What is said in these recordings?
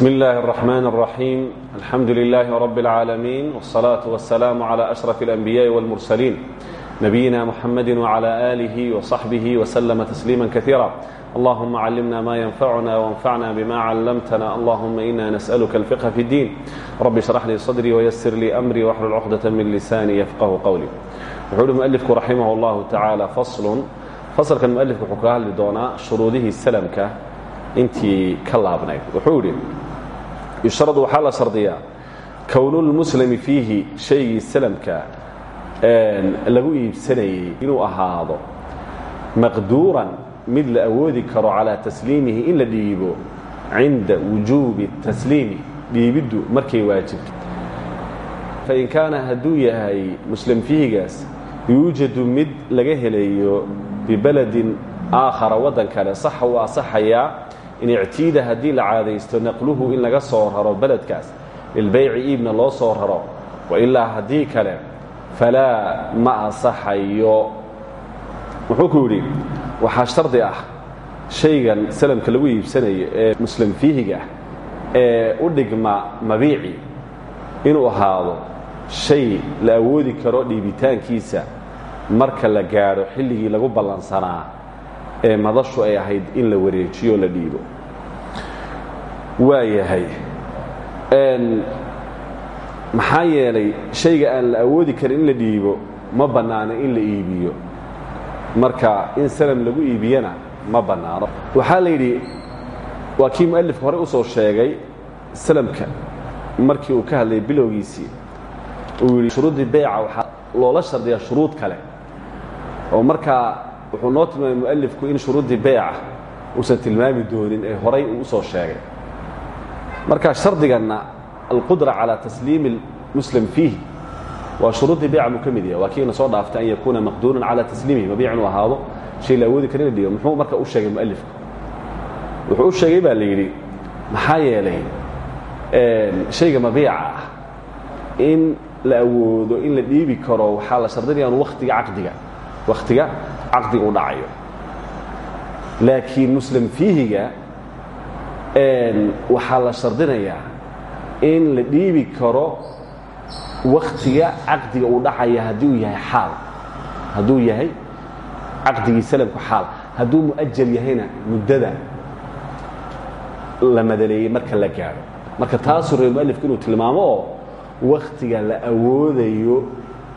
بسم الله الرحمن الرحيم الحمد لله رب العالمين والصلاة والسلام على أشرف الأنبياء والمرسلين نبينا محمد وعلى آله وصحبه وسلم تسليما كثيرا اللهم علمنا ما ينفعنا وانفعنا بما علمتنا اللهم إنا نسألك الفقه في الدين رب اشرح لي صدري ويسر لي أمري واحلل عقدة من لساني يفقه قولي وحول مؤلفك رحمه الله تعالى فصل فصل كان مؤلفك حكاها لدونا شروطه السلمكة intii ka laabnayd wuxuu idhi yushradu waxaa la shardiyaa kownulmuslimi fiihi shaygii salamka lagu iibsanayey inuu ahaado maqduuran mid la awoodi karo calaa tasliimihi in la dhiibo cinda wujuubi tasliimi dhiibiddu markay waajibto fain kaana hadduu yahay muslim fiihigaas yuujadu mid laga helayo bibaladin aakhara waddan kale saxa asaxayaa in ictiida haddii la caadaysto naqluhu in laga soo raro beledkaas lilbayci iibna loo soo raro wailaa haddii kale falaa ma asaxayo wuxuu ku yidhi waxaa shardi ah shaygan salamka lagu iibsanayo ee muslim fiihiga ah ee u dhigma mabiici inuu ahaado shay la awoodi karo dhiibitaankiisa marka la gaadho xilligii lagu ballansanaa ee madashu ay ahayd in la wareejiyo la dhiibo. Waa yahay maxaa yeelay shayga aan la awoodi karin in la dhiibo ma bannaano in la iibiyo. Marka in salam lagu iibiyana ma bannaano. Waxaa la yidhi waa kii mu'alifka horey u soo sheegay salamka. Markii uu ka hadlayay bilowgiisii uu yidhi shuruuddii beyca waxaa loola shardiyaa shuruud kale. Oo markaa wuxuu noo tilmaamay mualifku in shuruuddii beyca uusan tilmaami doonin ee horay uu u soo sheegay. Marka shardiganna alqudra calaa tasliimi muslim fiihi waa shuruuddii beyca muu ka soo dhaaftay an yakuuna maqduuran calaa tasliimihi mabiic inuu ahaado. Shay la awoodi kara in la muxuu marka u sheegay mualifku wuxuu u sheegay baa la yidhi maxaa yeelay shayga mabiica ah in la awoodo in la dhiibi karo waxaa la shardinaya wakhtiga caqdiga wakhtiga caqdiga u dhacayo laakiin muslim fiihiga waxaa la shardinayaa in la dhiibi karo wakhtiga caqdiga uu dhacaya haddii uu yahay xaal hadduu yahay caqdigii salamku xaal hadduu mu'ajal yahayna muddada la madaleeyey marka la gaadho marka taasuu reer mualifku inuu tilmaamo oo wakhtiga la awoodayo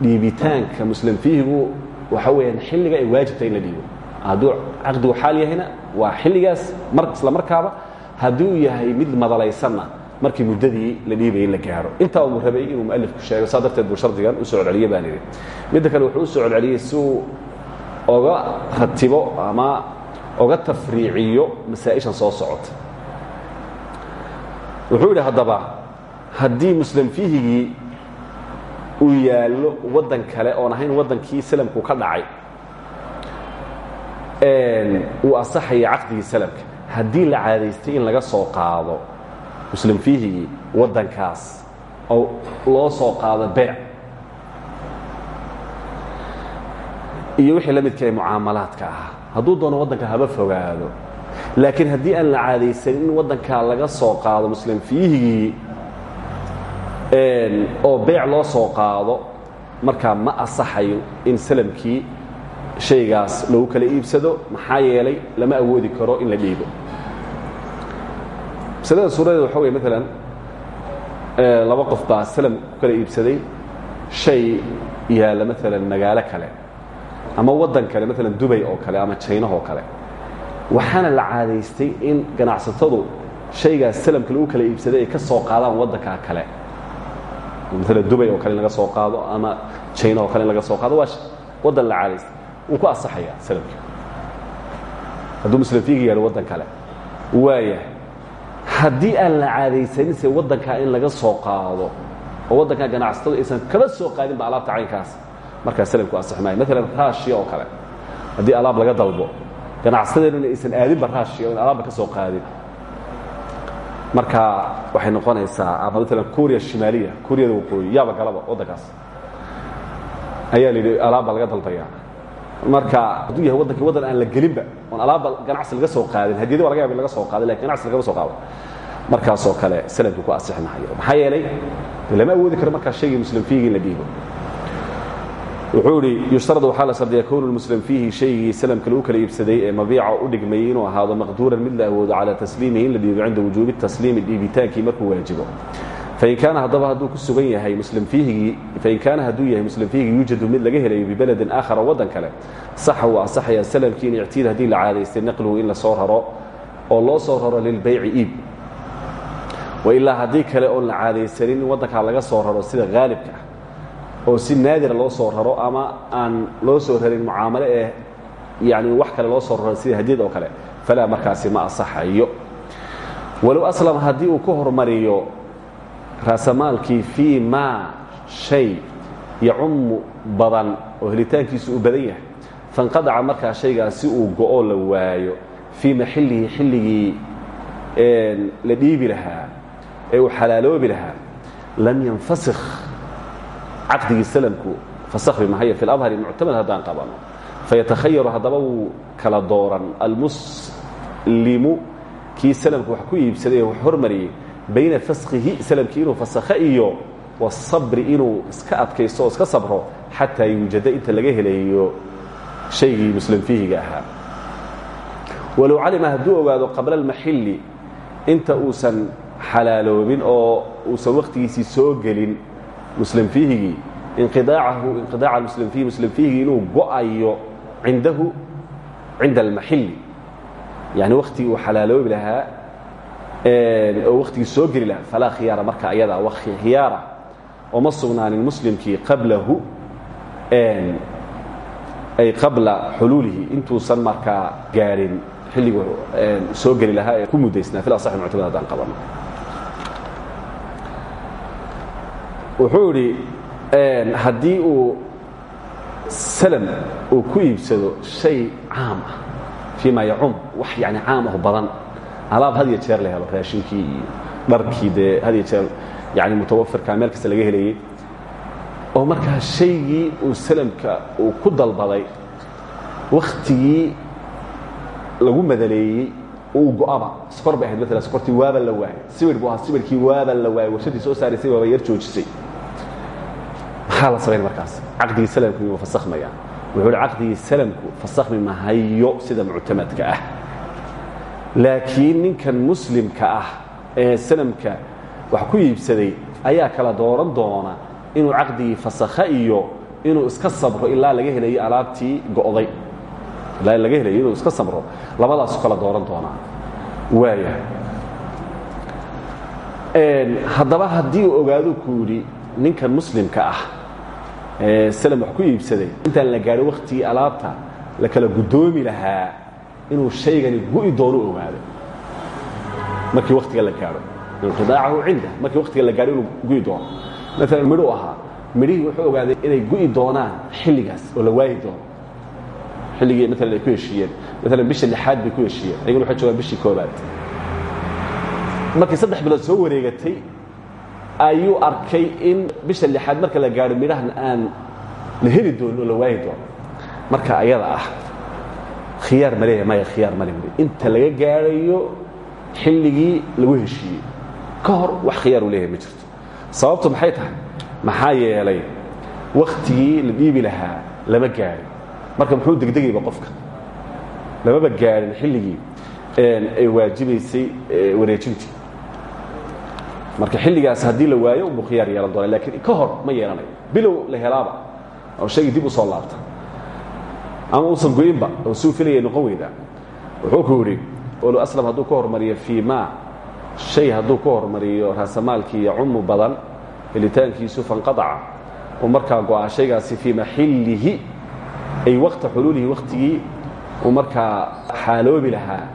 dhiibitaanka muslim fiihigu waxa weeyaan xilliga ay waajibtahay in la dhiibo hadduu caqdigu xaal yahayna waa xilligaas isla markaaba hadduu yahay mid madalaysanna markii muddadii la dhiibayay in la gaaro. Intaa uu rabay inuu mualifku sheego saa darteed buu shardigan u soo celceliye baan idhi kale wuxuu soo celceliyey si oga ratibo ama oga tafriiciyo masaa'ishan soo socota. Wuxuu yidhi haddaba haddii muslim fiihigii uu yaallo waddan kale oon ahayn waddankii salamku ka dhacay. Uu asaxaya caqdigii salamka. Haddii la caadaystay in laga soo qaado muslim fiihigii waddankaas oo loo soo qaado beec. Iyo wixii la midka ee mucaamalaadka ah hadduu doono waddanka haba fogaado. Laakiin haddii aan la caadaysanin in waddankaa laga soo qaado muslim fiihigii oo beec loo soo qaado markaa ma asaxayo in salamkii shaygaas lagu kala iibsado maxaa yeelay lama awoodi karo in la dhiibo. Masalada suuradeed waxa wey maalan laba qof baa salam kala iibsaday shay yaalla maalan magaalo kale ama waddan kale maalan dubay oo kale ama jaynahoo kale. Waxaana la caadaystay in ganacsatadu shaygaas salamka lagu kala iibsaday ay ka soo qaadaan waddankaa kale maala dubay oo kale in laga soo qaado ama jina oo kale in laga soo qaado waa waddan la caadaystay wuu ku asaxaya salamka hadduu muslim fiiga yaalo waddan kale. Waaya haddii aan la caadaysaninse waddankaa in laga soo qaado oo waddankaa ganacsatadu aysan kala soo qaadin ba alaabta caynkaas. Markaa salamku asax maayo maalan raashiya oo kale. Haddii alaab laga dalbo ganacsadeeduna aysan aadinba raashiya in alaabba ka soo qaadin marka waxay noqonaysaa ama maalan kuuriya shimaaliya kuuriyada waqooyi yaaba galaba waddankaas. Ayaa la yidhi alaabba laga dalbaya. Marka hadduu yahay waddankii waddan aan la gelinba oon alaabba ganacsi laga soo qaadin hadiyadi waa laga yaba in laga soo qaaday laakiin ganacsi lagama soo qaado. Markaasoo kale salamkii ku asixi mahayo maxaa yeelay lama awoodi karo markaa shaygii muslim fiihigi in la dhiibo wuxuu idhi yushtaradu waxaa la shardiya kownu muslim fiihi shaygii salamka lagu kala iibsaday ee mabiica u dhigmayey inuu ahaado maqduuran mid la awoodo calaa tasliimihi in la dhiibo cinda wujuubi tasliimi dhiibitaankii markuu waajibo. Fain kaana haddaba ku sugan yahay muslim fiihigii fain kaana hadduu yahay muslim fiihigii yuujadu mid laga helayo bibeledin aakhara waddan kale saxa wuu asaxayaa salamkii in ictiid haddii la caadaystay naqluhu in la oo loo soo raro lilbayci iib. Wailaa haddii kale oon la caadaysanin in waddankaa laga soo raro sida haalibka ah oo si naadira loo soo raro ama aan loo soo rarin mucaamalo ee yani wax kale loo soo raro sida hadiyad oo kale falaa markaasi ma asaxayo walow aslam haddii uu ku hormariyo raasamaalkii fii maa shay yacumu badan oo helitaankiisu uu badan yahay fanqadaca markaa shaygaas si uu go'o la waayo fii maxillihi xilligii la dhiibi lahaa ee uu xalaaloobi lahaa lam yanfasikh caqdigii salamku fasakhi mahayo fi اladhari muctamad haddaan qabano. Fayatakhayaru haddaba wuu kala dooran. Almuslimu kii salamku wax ku iibsaday ee wax hormariyey bayna faskhihi salamkii inuu fasakho iyo wasabri inuu iska adkaysto oo iska sabro xataa yuujada inta laga helayo shaygii muslim fiihiga ahaa. Walow calima hadduu ogaado qabla almaxilli inta uusan xalaaloobin oo uusan wakhtigiisii soo gelin muslim fiihigii inqiaacahu inqiaaca muslim fiihi muslim fiihigii inuu go'ayo cindahu cinda almaxilli yani wakhtigii uu xalaaloobi lahaa oo wakhtigii soo geli lahaa. Falaa khiyaara marka ayada wa khiyaara. Ooma sugnaanin muslimkii qablahu ay qabla xuluulihi. Intuusan markaa gaadhin xilligu soo geli lahaa ee ku muddaysnaa. Fil asaxi muctamad haddaan qabano wuxuu idhi haddii uu salam uu ku iibsado shay caam ah fii ma yacum wax yani caam ah badan alaab had jeer la helo raashinkii iyo jeer yani mutawafirka meel kasta laga helayey oo markaa shaygii uu salamka uu ku dalbaday wakhtigii lagu madaleeyey uu go'aba sokor bay waaba la waayay sibir buu ahaa waaba la waayay warshadii soo saaraysay waaba yar joojisay la samayn markaas. Caqdigii salamku miyuu fasakhmaya wuxuu hi caqdigii salamku fasakhmi mahayo sida muctamadka ah. Laakiin ninkan muslimka ah ee salamka wax ku iibsaday ayaa kala dooran doona inuu caqdigii fasakha iyo inuu iska sabro ilaa laga helayo alaabtii go'day. Ilaa laga helayo inuu iska sabro. Labadaasu kala dooran doonaa waaya. Haddaba haddii uu ogaado ku yidhi ninkan muslimka ah salam wax ku iibsaday. Intaan la gaadho wakhtigii alaabta la kala guddoomi lahaa inuu shaygani gu'i doono ogaado. Markii wakhtiga la gaadho inqidaacahu cinda markii wakhtiga la gaadho inuu gu'i doono. Maalan midhuu ahaa midhihii wuxuu ogaaday inay gu'i doonaan xilligaas oo la waayi doono. Xilligii maalan ay ku heshiiyeen. Maalan bisha lixaad bay ku heshiiyeen. Ayaguna waxay joogaan bishii koobaad markii saddex bilood soo wareegatay ayuu arkay in bisha lixaad marka la gaadho midhahan aan la heli doonin oo la waayi doono. Marka ayada ah khiyaar ma leeyahay maya khiyaar inta laga gaadhayo xilligii lagu heshiiyey ka hor wax khiyaar uu leeyahay ma jirto. Sababtu maxay tahay? Maxaa yeelay wakhtigii la dhiibi lahaa lama gaadhin. Marka muxuu degdegayba qofka? Lamaba gaadhin xilligii ay waajibaysay wareejintii marka xilligaas haddii la waayo buu khiyaar yeelan doona laakiin ka hor ma yeelanayo. Bilow la helaaba oo shaygii dib u soo laabta. Ama uusan goyinba oo suu filaya noqon weydaa wuxuu ku yidhi olu aslam hadduu ka hormariyo fii shay hadduu ka hormariyo raasamaalkii yacumu badan helitaankiisu fanqadaca. Uu markaa go'a shaygaasi fii ay waqta xuluulihi wakhtigii uu markaa xaaloobi lahaa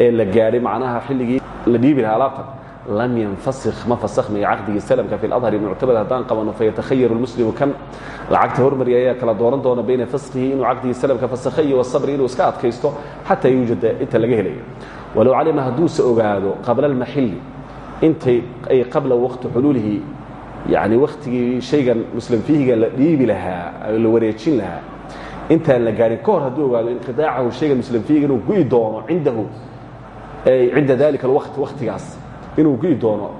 ee la gaadhay macnaha xilligii la dhiibi lahaa alaabtan lam yanfasikh ma fasakhmayo caqdigii salamka fi ladhari muctamad haddaan qabano fayatakhayaru lmuslimu kan lacagta hormariya ayaa kala dooran doona bayna faskhihi inuu caqdigii salamka fasakhayo wasabri inuu iska adkaysto xataa yuujada inta laga helayo walow calima hadduuse ogaado qabla almaxilli intay ay qabla waqti xuluulihi yani wakhtigii shaygan muslim fiihiga la dhiibi lahaa la wareejin lahaa intaan la gaadhin ka hor hadduu ogaado inqidaacahu shaygan muslim fiihiga inuu gu'i doono cindahu cinda dalika alwaqti wakhtigaas inuu gii doono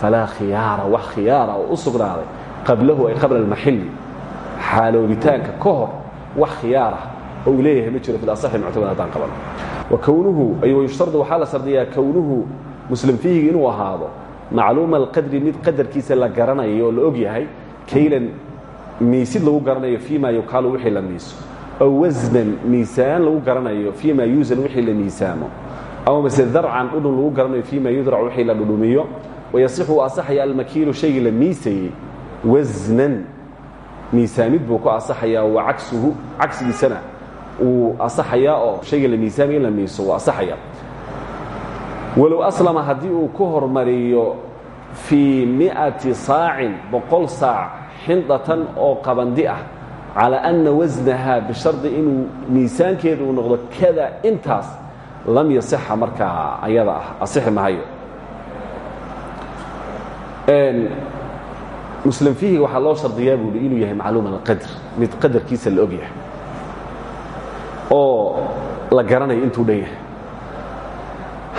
falaa khiyaara wax khiyaara oo u sugnaaday qablahu ay qabla almaxilli xaaloobitaanka ka hor wax khiyaarah oo uu leeyahay ma jiro fi asaxi muctamad haddaan qaban. Wa kownuhu ay wayushtardu waxaa la shardiyaa kownuhu muslim fiihiga inuu ahaado macluuma alqadri mid qadarkiisa la garanayo la og kaylan miisid lagu garanayo fii ma yukaalu wixii la miiso. Aw wasnan miisaan lagu garanayo fii ma yuusan wixii la miisaamo aw mase darcan dhudhun lagu garanayo fii ma yudrac wixii la dhudhumiyo wayasixu uu asaxaya almakiilu shaygii la miisayey wasnan miisaamid buu ku asaxayaa wa cagsuhu cagsigiisana uu asaxayaa oo shayga la miisaamay la miiso wuu asaxaya. Walow aslama haddii uu ku hormariyo fii mi'ati saacin boqol saac xindatan oo qabandi ah calaa anna wasnahaa bishardi inuu miisaankeedu uu noqdo kada intaas lam yasixa markaa ayada ah asixi mahayo muslim fiihi waxaa loo shardiyaa buuhi inuu yahay macluuman alqadr mid qadarkiisa la og oo la garanayo intuu dhan yahay.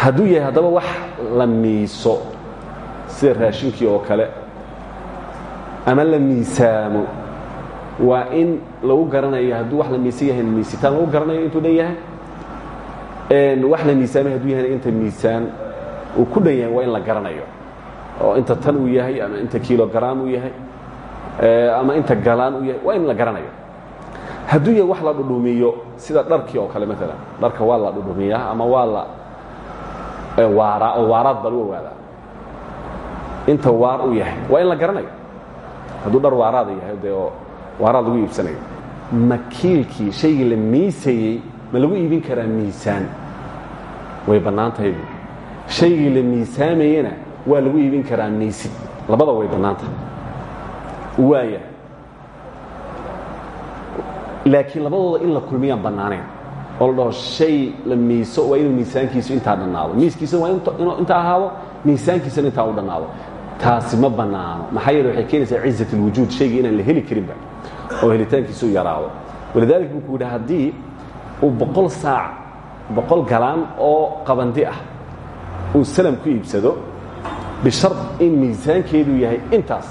Yahay haddaba wax la miiso raashinkii oo kale ama la miisaamo in lagu garanayo hadduu wax la miisitaan lagu garanayo intuu dhan wax la miisaamay hadduu yahayna inta miisaan uu ku dhan yahay waa in la garanayo. Oo inta tan uu yahay ama inta kilogram uu yahay ama inta galaan uu yahay waa in la garanayo. Hadduu yahay wax la dhudhumiyo sida dharkii oo kale maalan dharka waa la dhudhumiyaa ama waa la waaraa oo waaraad baa lagu ogaadaa inta waar uu yahay waa in la garanayo. Hadduu dhar waaraada yahay dee oo waaraad lagu iibsanayo. Makiilkii shaygii la miisayey ma lagu iibin karaa miisaan? Way bannaan tahay. Bu shaygii la waa lagu iibin karaa miisid labada way bannaan waaya. Laakiin labadooda in la kulmiyaan bannaanayn oo shay la miiso waa inuu miisaankiisu intaa dhannaado. Miiskiisa waa inuu inta ahaado miisaankiisana intaa u dhannaado. Taasi ma bannaano. Maxaa yeele waxay keenaysaa cizat اlwujuud shaygii inaan la heli karinba oo helitaankiisu yaraado. Ku yidhi haddii uu boqol saac boqol galaan oo qabandi ah uu salam ku iibsado bishar in miisaankeedu yahay intaas.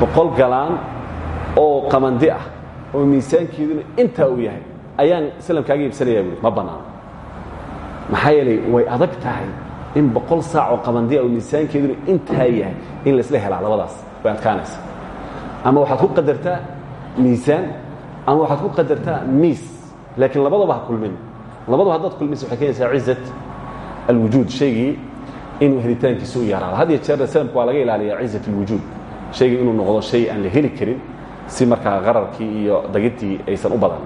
Boqol galaan oo qabandi ah oo miisaankeeduna intaa uu yahay ayaan salam kaaga iibsanayaa buui ma bannaano maxaa yeelay way adag tahay in boqol saac oo qabandiya oo miisaankeeduna intaa yahay in laisla helaa labadaas way adkaanaysa ama waxaad ku qadartaa miisaan ama waxaad ku qadartaa miis laakiin labadaba ha kulmin labadaba haddaad kulmisa waxay keenaysaa cizat alwujuud shaygii inuu helitaankiisa u yaraado had iyo jeerna salamka waa laga ilaaliyaa cizat alwujuud shaygii inuu noqdo shay aan la heli karin si markaa qararkii iyo dagintii aysan u badan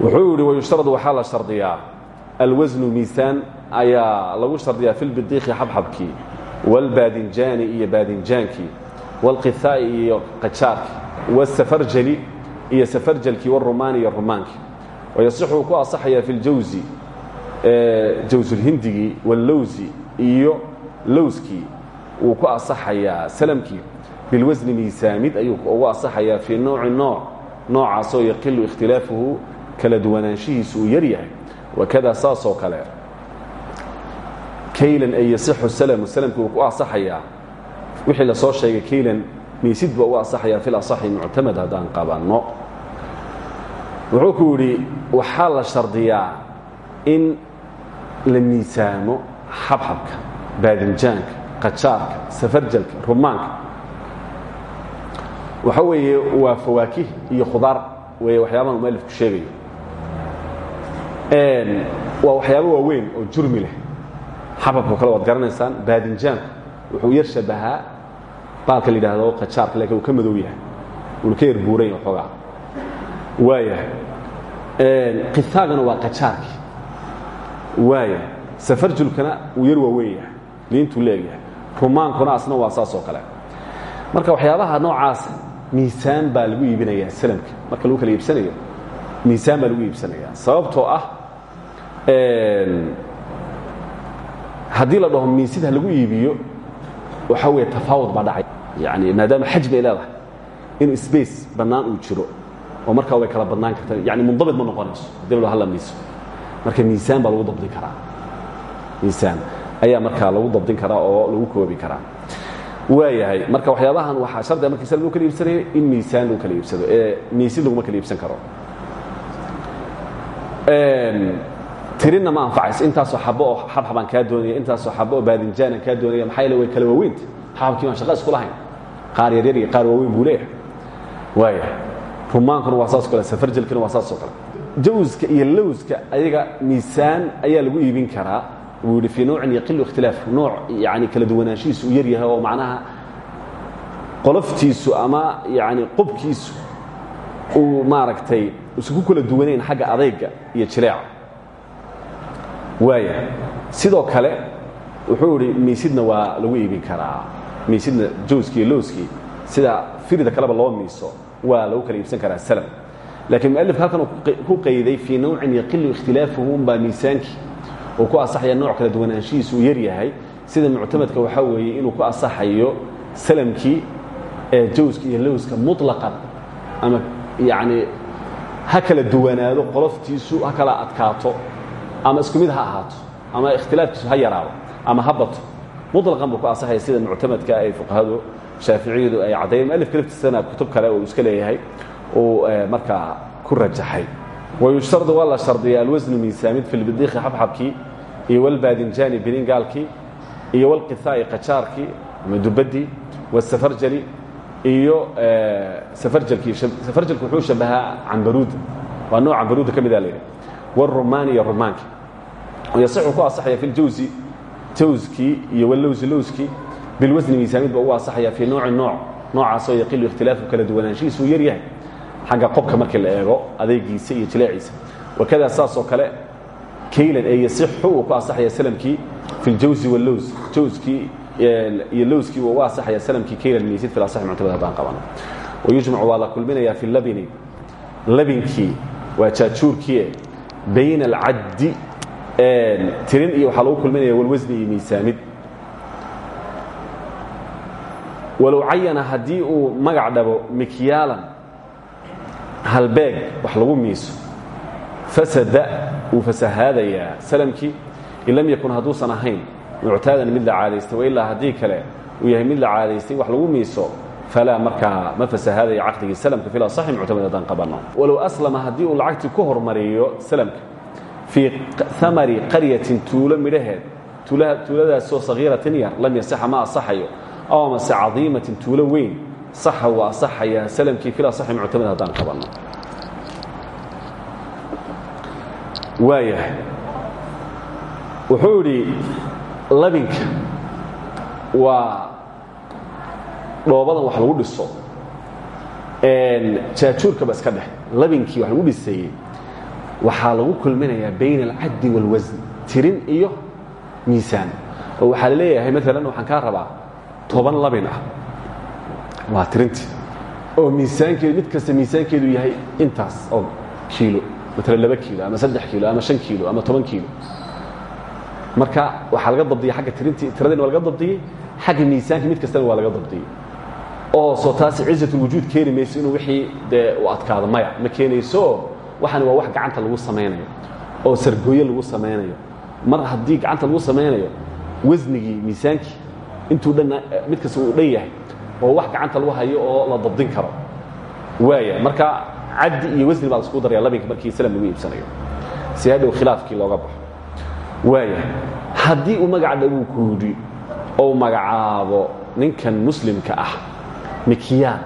wuxuu yidhi wayushtaradu waxaa la shardiyaa alwasnu miisaan ayaa lagu shardiyaa fi lbidiiqi xabxabkii wاlbaadinjaani iyo baadinjaankii wاlqihaa'i iyo qajaarkii wاsafarjali iyo safarjalkii warumaani iyo rumaankii wayasixuu ku asaxayaa fi ljawsi jawsulhindigii wallowsi iyo lowskii wuu ku asaxayaa salamkii bilwasni miisaamid ayuu ugu asaxayaa fii nouci nooc noocaasoo yaqilu ikhtilaafuhu kala duwanaanshihiisu uu yaryahay wakada saasoo kale. Kaylan ay yasixu salamu salamkii ku asaxayaa wixii la soo sheegay kaylan miisid baa ugu asaxayaa filasaxi muctamad haddaan qabanno wuxuu ku yidhi waxaa la shardiyaa in la miisaamo xabxabka baadinjaanka qajaarka safarjalka rumaanka waxa weeye waa fawaakih iyo khudaar weeye waxyaabaha mualifku sheegayo. Waa waxyaabo waaweyn oo jurmi leh. Xababko kale waad garanaysaan baadinjaanku wuxuu yar baalka la yidhaahdo qajaarka laakiin ka madow yahay. Uuna ka yar buuran yahay qihaagana waa qajaarkii. waayahay safarjulkana wuu yar waaweyn yahay liintuu leegyahay rumaankuna asna waa saas oo kale. Marka waxyaabaha noocaas miisaan baa lagu iibinayaa salamka. Marka lagu kala iibsanayo miisaan baa lagu iibsanayaa. Sababtoo ah haddii la dhaho miisid ha lagu iibiyo waxa weeye tafaawud baa dhacay yani maadaama xajmi ay leedahay inuu space bannaan uu jiro oo markaa way kala badnaan karta yani mundabit ma noqonayso haddii la hala miiso marka miisaan baa lagu dabdi karaa. Miisaan ayaa markaa lagu dabdin karaa oo lagu koobi karaa. Waayahay marka waxyaabahan waxaa shardiga markii sal lagu kala iibsanayo in miisaan lagu kala iibsado ee miisid laguma kala iibsan karo. Tirinna ma anfacayso. Intaasoo xabo oo xabxabaan kaa doonaya intaasoo xabo oo baadinjaanan kaa doonaya maxaa yeele way kala waaweynta xabxabkii baan shaqa isku lahayn. Qaar yaryar iyo qaar waaweyn buu leeyahay. Waaya rumaankuna waa saas kale safarjelkina waa saasoo kale. Jawska iyo lowska ayaga miisaan ayaa lagu iibin karaa. Wuu yidhi fii nowcin yaqilu ikhtilaaf nooc yani kala duwanaanshihiisu uu yar yahay oo macnaha qoloftiisu ama yani qubkiisu uu maaragtay isku kala duwanayn xagga adayga iyo jileeca. Waaya sidoo kale wuxuu idhi miisidna waa lagu iibin karaa. Miisidna jawskii iyo lowskii sida firida kaleba loo miiso waa lagu kala iibsan karaa salam laakiin mualifka halkan ku qayday fii nawcin yaqilu ikhtilaafuhu unbaa miisaankii uu ku asaxaya nooc kala duwanaanshihiisu uu yar yahay. Sida muctamadka waxaa weeye inuu ku asaxayo salamkii jawska iyo lowska muطlaqan ama yani ha duwanaado qoloftiisu ha adkaato. Ama isku mid ha ahaato. Ama ikhtilaafkiisu ha yaraado. Ama ha bato. Buu ku asaxaya sida muctamadka ay fuqahadu shaaficiyadu ay caddayen mualifka laftiisana kutub kale uu iska leeyahay uu markaa ku rajaxay. Wayushtardu waa la shardiya alwasnu miisaamid fi lbidiikhi xabxabkii iyo walbaadinjaani biningaalkii iyo walqithaa'i qajaarkii ama dubaddii wasafarjali iyo safarjalkii safarjalku wuxuu shabahaa cambaruuda waa nooc cambaruuda ka mida layidhi wاrumaani iyo rumaankii yasixu ku asaxaya fi ljawsi jawskii iyo wallowsi lowskii bilwasni miisaamid ba ugu asaxaya fii nooci nooc noocaasoo yaqilu ikhtilaafu kala duwanaanshihiisu yar yahay xagga qobka markii la eego adaygiisa iyo jileeciisa wakada saasoo kale kaylan ee yasixu uu ku asaxaya salamkii fi ljawsi wallows jawskii iyo lowskii uu ugu asaxaya salamkii kaylan miisid fi asaxi muctamad haddaan qabano wayujmacu waa la kulminayaa fi labini labinkii waa jaajuurkiie bayna alcaddi tirin iyo waxaa lagu kulminaya walwasni iyo miisaamid walow cayana haddii uu magac dhabo mikyaalan halbeeg wax lagu miiso. Fasada wuu fasahaadayaa salamkii in lam yakun hadduusan ahayn muctaadan mid la caadaystay wailaa haddii kale uu yahay mid la wax lagu miiso falaa markaa ma fasahaadaya caqdigii salamka fil asaxi muctamad haddaan qabanno. Walow aslama haddii uu lacagtii ku hormariyo salamka fii amari qaryatin tuulo midhaheed tuuladaasoo sagiiratin yar lam yasixa ma asaxayo aw amase cadiimatin tuulo weyn saxa waa asaxayaa salamkii fil asaxi muctamad haddaan qabanno waayahay wuxuu idhi labinka waa dhoobadan wax lagu dhiso jaajuurkaba iska dheh labinkii wax lagu dhisayey waxaa lagu kulminayaa bayna alcaddi wاlwasn tirin iyo miisaan oo waxaa la leeyahay maalan waxaan kaa rabaa toban labin ah. Waa tirintii. Oo miisaankeedu mid kasta miisaankeedu yahay intaas oo kiilo maalan laba kiilo ama saddex kiilo ama shan kiilo ama toban kiilo. Marka waxaa laga dabdiyey agga tirintii tiradina waa laga dabdiyey xagga miisaankii mid kastana waa laga dabdiyey oo soo taasi cizatulwujuud keeni mayso inuu wixii dee u adkaado maya. Ma keenayso waxani waa wax gacanta lagu samaynayo oo sargooye lagu samaynayo mar haddii gacanta lagu samaynayo wasnigii miisaankii intuu dhan mid kasta uu dhan yahay oo wax gacanta lagu hayo oo la dabdin karo. Waaya marka caddi iyo wasni baa isku daraya labinka markii salam lagu iibsanayo. Si khilaafkii looga baxo. Waaya haddii uu magaca dhaguu ku yidhi ou magacaabo ninkan muslimka ah mikyaan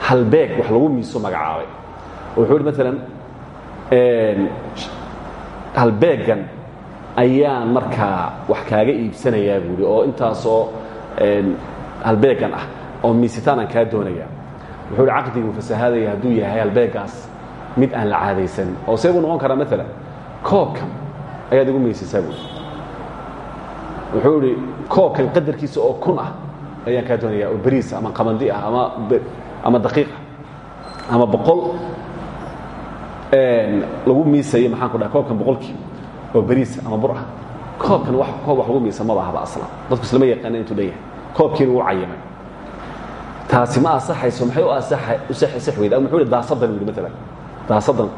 halbeeg wax lagu miiso magacaabay. Wuxuu hi maalan halbeegan ayaan markaa wax kaaga iibsanayaa buuhi oo intaasoo halbeegan ah oo miisitaanaan kaa doonaya. Wuxuu hi caqdiguu fasahaadaya hadduu yahay halbeegaas mid aan la caadaysan. Oo see noqon karaa maalan koobkan ayaad igu miisisaa buui wuxuu idhi koobkan qadarkiisa oo kun ah ayaan kaa doonaya oo beriis ama qamandi ah ama ama daqiiq ah ama boqol lagu miisayo maxaan ku dhaha koobkan boqolkii oo beriis ama bur ah. Koobkan koob wax lagu miisa maba ahaba aslan. Dadku islama yaqaana intuu dhan yahay koobkiina wuu cayimay taasi ma asaxayso maxay u asaxay u sax weyda ama muxuu daasadan yidhi maalan daasadan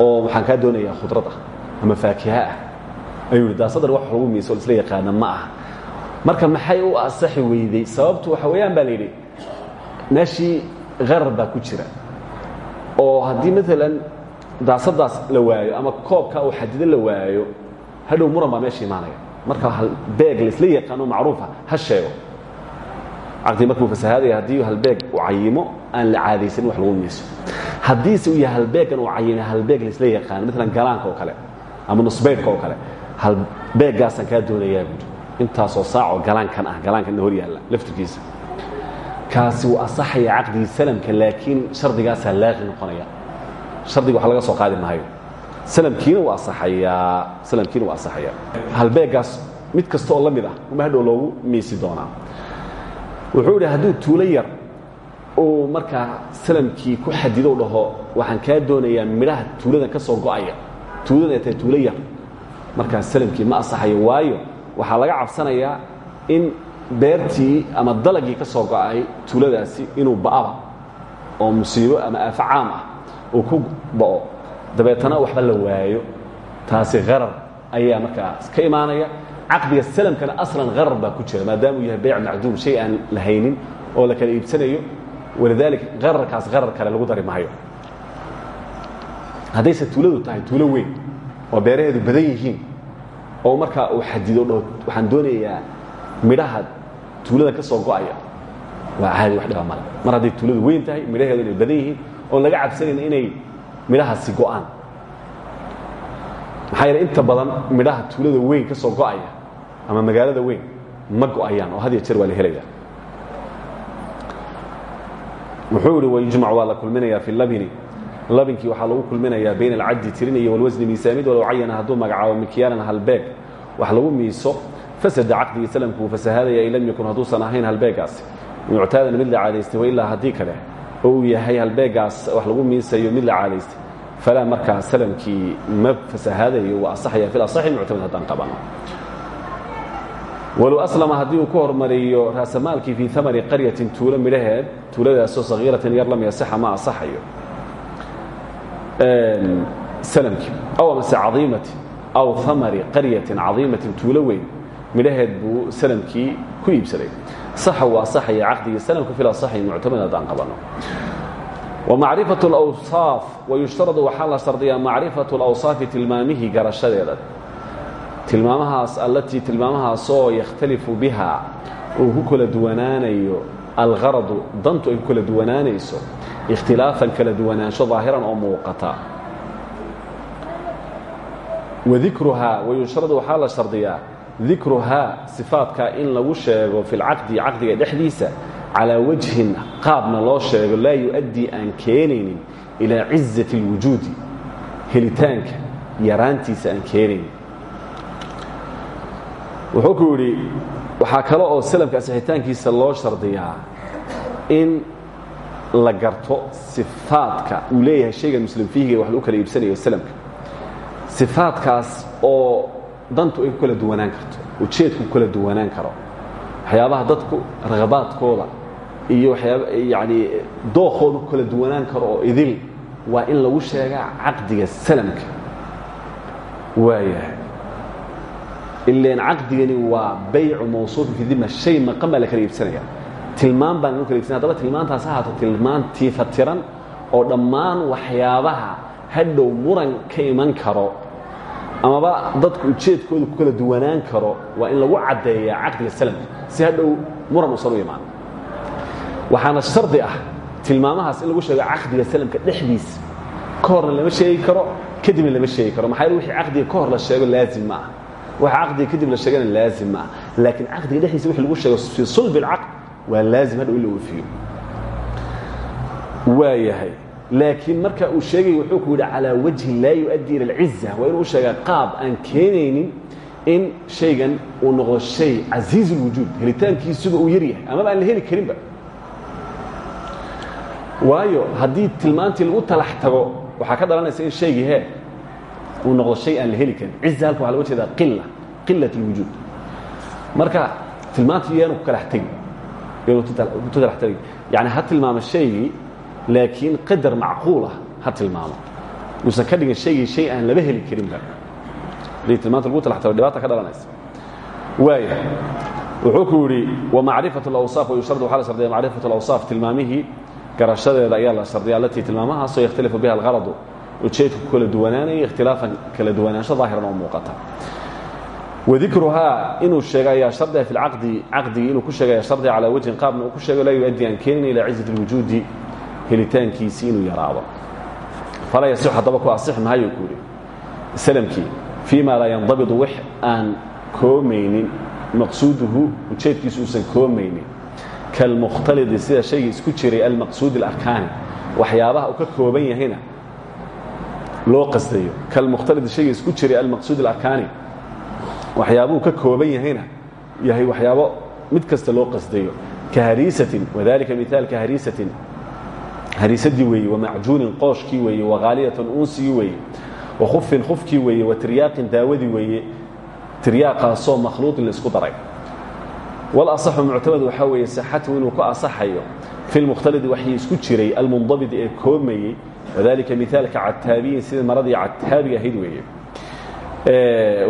oo waxaan kaa doonayaa khudrad ah ama faakiha ah. Ayuu yidhi daasadar wax lagu miiso isla yaqaana ma aha. Marka maxay u asaxi weyday sababtu waxa weeyaan baa la yidhi meeshii qarar baa ku jira. Oo haddii maalan daasadaas la waayo ama koobka uu xadido la waayo hadhow muran baa meesha imaanaya. Marka halbeeg laisla yaqaano macruufa ha sheego. Caqdi markuu fasahaadaya haddii halbeeg uu cayimo aan la caadaysanin wax lagu miiso. Haddiise uu yahay halbeegan uu cayimay halbeeg laisla yaqaano maalan galaanka oo kale ama nusbaydhka oo kale halbeeggaasaan kaa doonayaa buuri intaasoo saacoo galaankan ah galaankan hor yaalla laftirkiisa. Kaasi wuu asaxaya caqdigii salamka laakiin shardigaasaa laaqi noqonaya shardiga wax laga soo qaadi maayo. Salamkiina wuu asaxayaa salamkiina wuu asaxayaa halbeeggaas mid kasta oo la mid ah uma hadhow loogu miisi doonaa. Wuxuu idhi hadduu tuulo yar uu markaa salamkii ku xadido dhaho waxaan kaa doonayaa midhaha tuuladan ka soo go'aya. Tuuladan ay tahay tuulo yar markaa salamkii ma asaxayo. Waayo waxaa laga cabsanayaa in beertii ama dalagii ka soo go'ay tuuladaasi inuu ba'aba oo musiibo ama aafo caam ah uu ku ba'o dabeetana waxba la waayo. Taasi harar ayaa markaas ka imaanaya. Caqdiga salamkana aslan harar baa ku jira maadaama uu yahay bayc macduum shay aan la haynin oo la kala iibsanayo. Walidaalika hararkaas harar kale lagu dari maayo. Haddayse tuuladu tahay tuulo weyn oo beeraheedu badan yihiin oo markaa uu xadido dho waxaan doonayaa midhaha tuulada ka soo go'aya. Waa caadi wax dhiba male mar hadday tuuladu weyn tahay midhaheedu inay badan yihiin oon laga cabsanayn inay midhahaasi go'aan. Maxaa inta badan midhaha tuulada weyn ka soo go'aya ama magaalada weyn ma go'ayaan oo had ya jeer waa la helaya wuxuu idhi wayujmac fi labini labinkii waxaa lagu kulminayaa bayn alcaddi tirin iyo walwasni miisaamid walow cayana hadduu magacaabo mikyaanan halbeeg. Wax lagu miiso fasada caqdigii salamku wuu fasahaadaya in yakun hadduusan ahayn halbeegaasi. Muctaadan mid la caadaystay wailaa haddii kale oo uu yahay halbeegaas wax lagu miisayo mid la caadaystay falaa markaa salamkii ma fasahaadayo waa asaxaya fi asaxi muctamad haddaan qabano walow aslama haddii uu ku hormariyo raasamaalkii fii amari qaryatin tuulo midhaheed tuuladaasoo sagiiratin yar lam yasaxa ma asaxayo. Salamkii aw amase caiimati aw amari qaryatin cadiimatin tuulo weyn midhaheed buu salamkii ku iibsaday saxa wuu asaxaya caqdigii salamka fil asaxi muctamad haddaan qabano وmacrifaة اlأwصاaf wayushtaradu waxaa la shardiyaa macrifaة اlأwصaafi tilmaamihii garashadeeda tilmaamahaas allatii tilmaamahaasoo yakhtalifu biha uu ku kala duwanaanayo algaradu dantu ay ku kala duwanaanayso ikhtilaafan kala duwanaansho ظaahiran oo muuqata wadikruhaa wayushradu waxaa la shardiyaa dikruhaa sifaatkaa in lagu sheego fi lcaqdi caqdiga dhexdiisa calaa wajhin qaabna loo sheego laa yu'addii aan keenaynin ilaa cizati اlwujuudi helitaanka yaraantiisa aan keenaynin. Wuxuu ku yidhi waxaa kale oo salamka asixitaankiisa loo shardiyaa in la garto sifaadka. Uu leeyahay shaygan muslim fihiga wax lagu kala iibsanayo salamka. Sifaadkaas oo dantu ay ku kala duwanaan karto ujeedku ku kala duwanaan karo waxyaabaha dadku rakabaadkooda iyo waxyaaba yacni dookooda kala duwanaan karo oo idil waa in lagu sheegaa caqdiga salamka. Waayahay ilan caqdigani waa baycu mawsuufin fi dima shay maqan baa la kala iibsanaya. Tilmaan baan lagu kala ibsanaya hadaba tilmaantaas ha haato tilmaantii fatiran oo dhammaan waxyaabaha hadhow muran ka iman karo amaba dadku ujeedkooda ku kala duwanaan karo waa in lagu caddeeyaa caqdiga salamka si hadhow muran uusan u imaan waxaana shardi ah tilmaamahaas in lagu sheego caqdiga salamka dhexdiisa ka horna lama sheegi karo kadibna lama sheegi karo. Maxaa wixii caqdiga ka hor la sheego laazim ma ah waxa caqdiga kadib la sheegana laazim ma ah laakiin caqdiga dhexdiisa wixii lagu sheego fii sulbi alcaqd waa laazim hadhow in la oofiyo waa yahay laakiin marka uu sheegay wuxuu ku yidhi calaa wajhin laa yuؤaddi ila اlciza waa inuu sheegaa qaab aan keenaynin in shaygan uu noqdo shay casiiz اlwujuud helitaankiisuba uu yar yahay amaba aan la heli karinba waayo haddii tilmaantii lagu talax tago waxaa ka dhalanaysa in shaygii he uu noqdo shay aan la heli karin ciza halka waxa loga jeedaa qila qilaة اlwujuud marka tilmaantii yaanu ku kalax tegin yaanu ku talax tegin yani ha tilmaamo shaygii laakiin qadar macquulah ha tilmaamo uusan ka dhigin shaygii shay aan laba heli karinba hadii tilmaanta lagu talaxtalo dhibaata ka dhalanaysa waaya wuxuu ku yidhi wamacrifat اlawsaaf wayushardu waxaa la shardiya macrifat اlawsaaf tilmaamihii garashadeeda ayaa la shardiya alatii tilmaamahaasoo yakhtalifu biha algaradu ujeedku ku kala duwanaanaya ikhtilaafan kala duwanaansho daahiran oo muuqata wadikruhaa inuu sheega ayaa shardiga fi lcaqdi caqdigii inuu ku sheegaya shardiga calaa wajhin qaabna uu ku sheego laa yuaddi aan keenin ilaa cizat اlwujuudi helitaankiisii inuu yaraado. Falaa yasix haddaba ku asix mahayo ku yidhi? Salamkii fii ma laa yandabitu wix aan koomaynin maqsuuduhu ujeedkiisu uusan koomaynin. Kalmukhtalidi sida shayga isku jiray almaqsuud اlarkaani waxyaabaha uu ka kooban yahayna loo qasdayo kalmukhtalidi shayga isku jiray almaqsuud اlarkaani waxyaabuhu ka kooban yahayna yahay waxyaabo mid kasta loo qasdayo ka hariisatin wadalika miaal ka hariisatin hariisadii weeye wamacjuunin qooshkii weeye wakhaaliyatan unsigii weeye wakhufin khufkii weeye watiryaaqin daawadii weeye tiryaaqaasoo makhluuqin la isku daray walasaxu muctamad waxaa weeye sixatu inuu ku asaxayo fi lmukhtalidi waxii isku jiray almundabidi ee koomayey wadalika miaalka cataabiyin sida maradii cataabiga ahayd weeye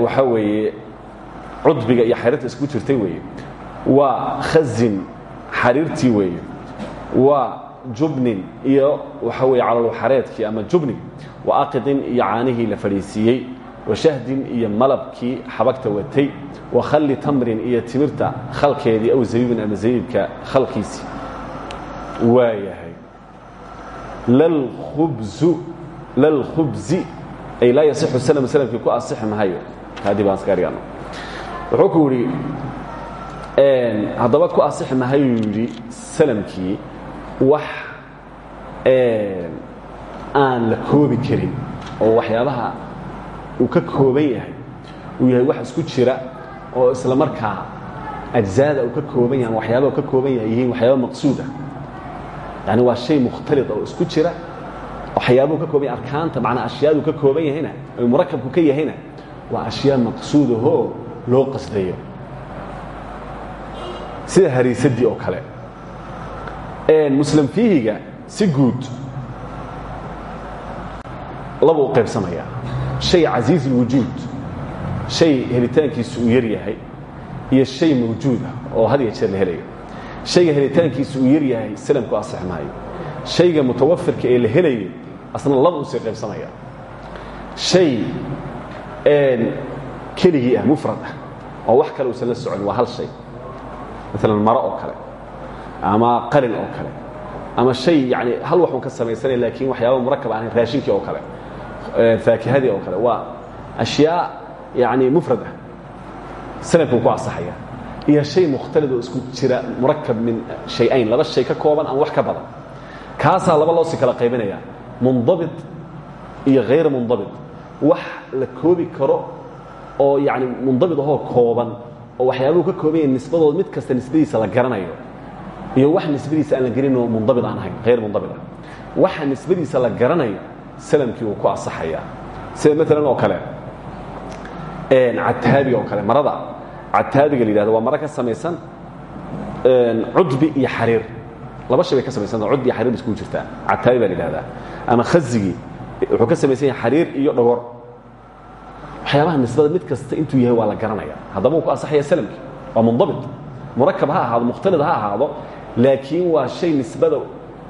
waxaa weeye cudbiga iyo xariirta isku jirtay weeye waa khazin xariirtii weeye waa jubnin iyo waxa weye calolxareedkii ama jubnin wa aqidin iyo caanihii la fadhiisiiyey wa shahdin iyo malabkii xabagta watay wa khalli tamrin iyo timirta khalkeedii aw zabiibin ama zabiibka khalkiisii waa yahay lalkhubzu lalkhubzi ay laa yasixu slm slmkii ku asixi mahayo. Kaadib aan iska dhigano wuxuu ku yidhi haddaba ku asixi mahayuu yidhi salamkii wax aan la koobi karin oo waxyaabaha uu ka kooban yahay. Uu yahay wax isku jira oo isla markaa ajzaada uu ka kooban yahay waxyaabaha uu ka kooban yahay yihiin maqsuuda yani waa shay mukhtalid oo isku jira waxyaabuu ka kooban yahay arkaanta macnaa ashyaaduu ka kooban yahayna ay murakabku ka yahayna waa ashyaa maqsuudahoo loo qasdayo. Sida hariisadii oo kale muslim fiihiga si guud laba u qaybsamaya. Shay casiiz اlwujuud shay helitaankiisu uu yar yahay iyo shay mawjuuda oo had ya jeer la helayo. Shayga helitaankiisu uu yar yahay salamku asix maayo shayga mutawafirka ee la helayo asna laba u sii qaybsamaya. Shay keligii ah mufrad ah oo wax kale uusan la socon waa hal shay. Maalan maro kale ama qalin oo kale ama shay yani hal waxun ka samaysanaya laakiin waxyaaba murakab ahayn raashinkii oo kale faakihadii oo kale waa ashyaa yani mufrad ah. Sanadkuu ku iyo shay mukhtalid oo isku jira murakab min shay-ayn laba shay ka kooban ama wax ka badan. Kaasaa laba loo sii kala qaybinaya mundabit iyo hayr mundabit. Wax la koobi karo oo yani mundabit ahoo kooban oo waxyaabuhu ka kooban nisbadood mid kasta nisbadiisa la garanayo iyo wax nisbadiisa aan la gelin oo mundabit aan ahayn hayr mundabit ah. Waxa nisbadiisa la garanayo salamkii wuu ku asaxaya sida maalan oo kale cataabiga oo kale marada. Cataabiga la yidhahdo waa maro ka samaysan cudbi iyo xariir. Laba shay bay ka samaysanta cudbi iyo xariir ba iskugu jirtaa. Cataabi baa la yidhahdaa. Ama khazigii wuxuu ka samaysan yahay xariir iyo dhogor. Waxyaabaha nisbada mid kasta intuu yahay waa la garanaya haddaba uu ku asaxaya salamkii waa mundabit murakab ha ahaado mukhtalid ha ahaado laakiin waa shay nisbada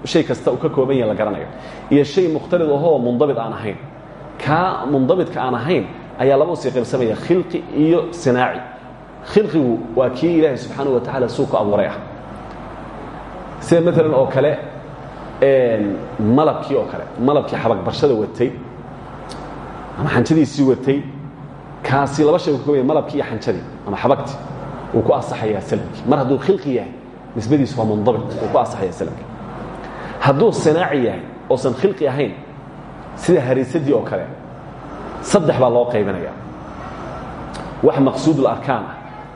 shay kasta uu ka kooban yahay la garanayo. Iyo shay mukhtalid ahoo mundabit aan ahayn. Kaa mundabitka aan ahayn ayaa laba u sii qaybsamaya khilqi iyo sinaaci. Khilqigu waa kii ilaahay subxaanaه wa tacaala suu ku abuuray ah. Sida maalan oo kale malabkii oo kale malabkii xabag barshada watay ama xanjadiisii watay kaasi laba shay u ka kooban yahay malabkii iyo xanjadii ama xabagtii. Wuu ku asaxayaa salamkii mar hadduu khilqi yahay nisbadiisu waa mundabit wuu ku asaxaya salamkii hadduu sinaaci yahay oosan khilqi ahayn sida hariisadii oo kale saddex baa loo qaybinaya wax maqsuudul arkaan ah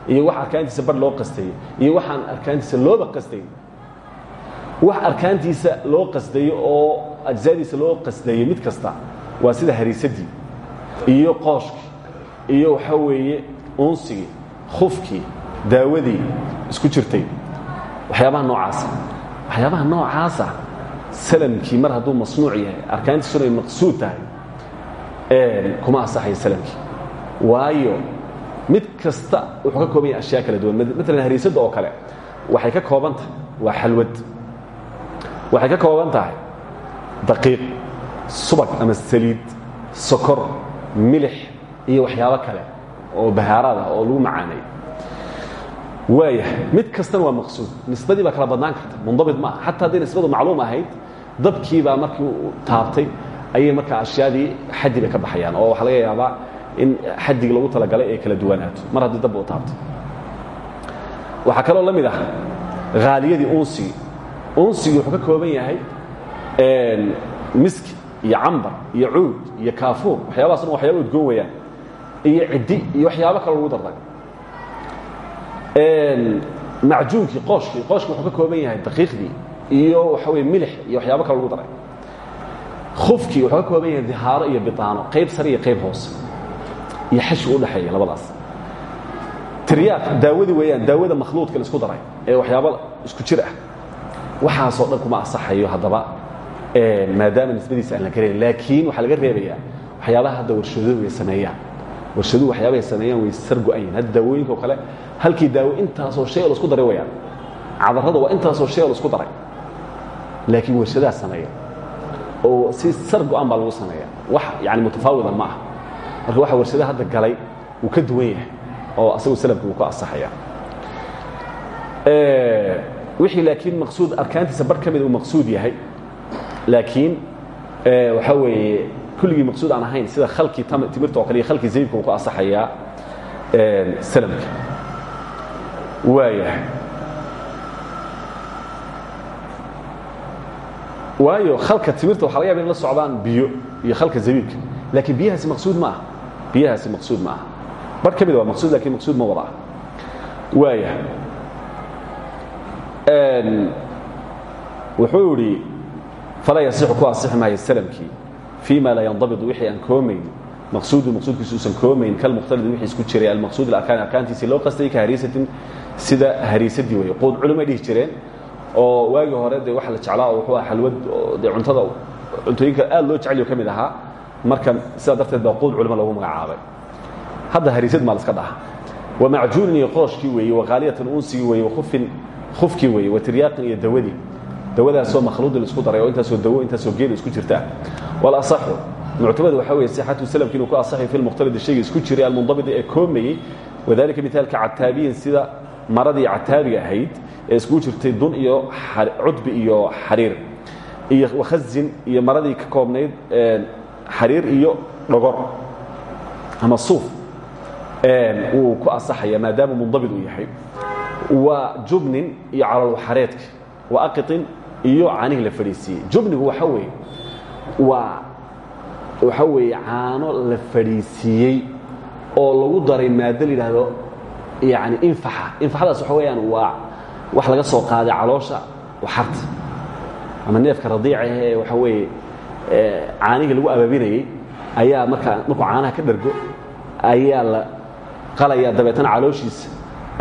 iyo wax arkaantiisa bar loo qastayo iyo waxaan arkaantiisa looba qastayn wax arkaantiisa loo qasdayo oo ajzaadiisa loo qasdayo mid kasta waa sida hariisadii iyo qooshkii iyo waxaa weeye unsigii khufkii daawadii isku jirtay waxyaabaha noocaasa waxyaabaha noocaasa salamkii mar hadduu masnuuc yahay arkaantiisuna ay maqsuud tahay kuma asaxayo salamkii. Waayo mid kasta wuxuu ka kooban yahay ashyaa kala duwan. Maalan hariisadda oo kale waxay ka kooban waa xalwad. Waxay ka kooban daqiiq subag ama saliid sokor milix iyo waxyaabo kale oo bahaaraad ah oo lagu macaanay waaya mid kastana waa maqsuud. Nisbadii baa kala badnaan karta. Mundabit maaha xataa hadday nisbadu macluum ahayd dabkii baa markii taabtay ayay markaa ashyaadii xaddi bay ka baxayaan. Oo waxaa laga yaabaa in xaddigii lagu talagalay ay kala duwanaato. Mar haddii dabba u taabtay. Waxaa kaloo la mid ah haaliyadii unsigii unsigii wuxuu ka kooban yahay miski iyo cambar iyo cuud iyo kaafuur. Waxyaabahaas waxyaaba udgoon wayaan iyo ciddi iyo waxyaabo kale lagu dardag macjuunkii qooshkii qooshki wuxuu ka kooban yahay daqiiqdii iyo waxa weye milix iyo waxyaabo kale lagu daray. Khufkii wuxuu ka kooban yahay dihaaro iyo bitaano qayb sare iyo qayb hoose. Iyo xashi u dhexeeya labadaas. Tiryaaq daawadii weeyaan daawada makhluudka la isku daray ee waxyaabo isku jir ah. Waxaasoo dhan kuma asaxayo haddaba maadaama nisbadiisa aan la garayn laakiin waxaa laga reebayaa waxyaabaha hadda warshaduhu ay sameeyaan. Warshaduhu waxyaabahay sameeyaan way sar go'ayin hadda daawooyinka oo kale halkii daawo intaasoo shay oo la isku daray wayaan cadarrada waa intaasoo shay oo la isku daray. Laakiin warshadaha sameeya oo si sar go-an baa lagu sameeya wax yani mutafaawidan ma aha. Marka waxa warshadaha hadda galay wuu ka duwan yahay oo asagu salafka wuu ku asaxaya wixii laakiin maqsuud arkaantiisa bar ka mid uu maqsuud yahay. Laakiin waxaa weeye kulligii maqsuud aan ahayn sida khalkii timirta oo kale iyo khalkii zaybka wuu ku asaxayaa salamka waayahay waayo khalka timirta waxa laga yaba in la socdaan biyo iyo khalka zabiibka. Laakiin biyahaasi maqsuud ma aha. Biyahaasi maqsuud ma aha. Bar ka mid waa maqsuud laakiin maqsuud ma wada ah waaya wuxuu idhi falaa yasixu ku asixi maayo salamkii fii ma laa yandabitu wixii aan koomayn. Maqsuudu maqsuudkiisu usan koomayn kalmukhtalidi wixii isku jiray almaqsuud ilarkaan arkaantiisii loo qastay ka hariisatin sida hariisadii weeye quud culumay dhihi jireen oo waagii hore dee waxa la jeclaa oo xalwad oo dee cuntada cuntooyinka aad loo jeceliyo ka mid ahaa marka sidaa darteed baa quud culimo loogu magacaabay. Hadda hariisad maa la iska dhaha wamacjuunin iyo qooshkii weeye waqaaliyatan unsigii weeye wakufin khufkii weeye watiryaaqin iyo dawadii. Dawadaasoo makhluudi la isku daray oo intaasoo dawo intaasoo geela isku jirtaa walasaxu muctamad waxaa weeye sixatu salamki inuu ku asaxay fi lmukhtalidi shayga isku jiray almundabidi ee koomayey wadalika mitaalka cataabiyin sida maradii cataabiga ahayd ee iskugu jirtay dun iyo cudbi iyo xariir. Iyo wakhazin iyo maradii ka koobnayd xariir iyo dhogor ama suuf wuu ku asaxaya maadaama mundabid yahay. Waa jubnin iyo calolxareedka wa aqiطin iyo caanihii la fadhiisiiyey. Jubnigu waxa weeye waa waxa weeye caano la fadhiisiiyey oo lagu daray maado la yani infaxa. Infaxadaas waxa weeyaan waa wax laga soo qaaday caloosha waxarta ama neefka radiica ee waxa weeye caanihii lagu abaabinayey ayaa markaa markuu caanaha ka dhargo ayaa la qalaya dabeetana calooshiisa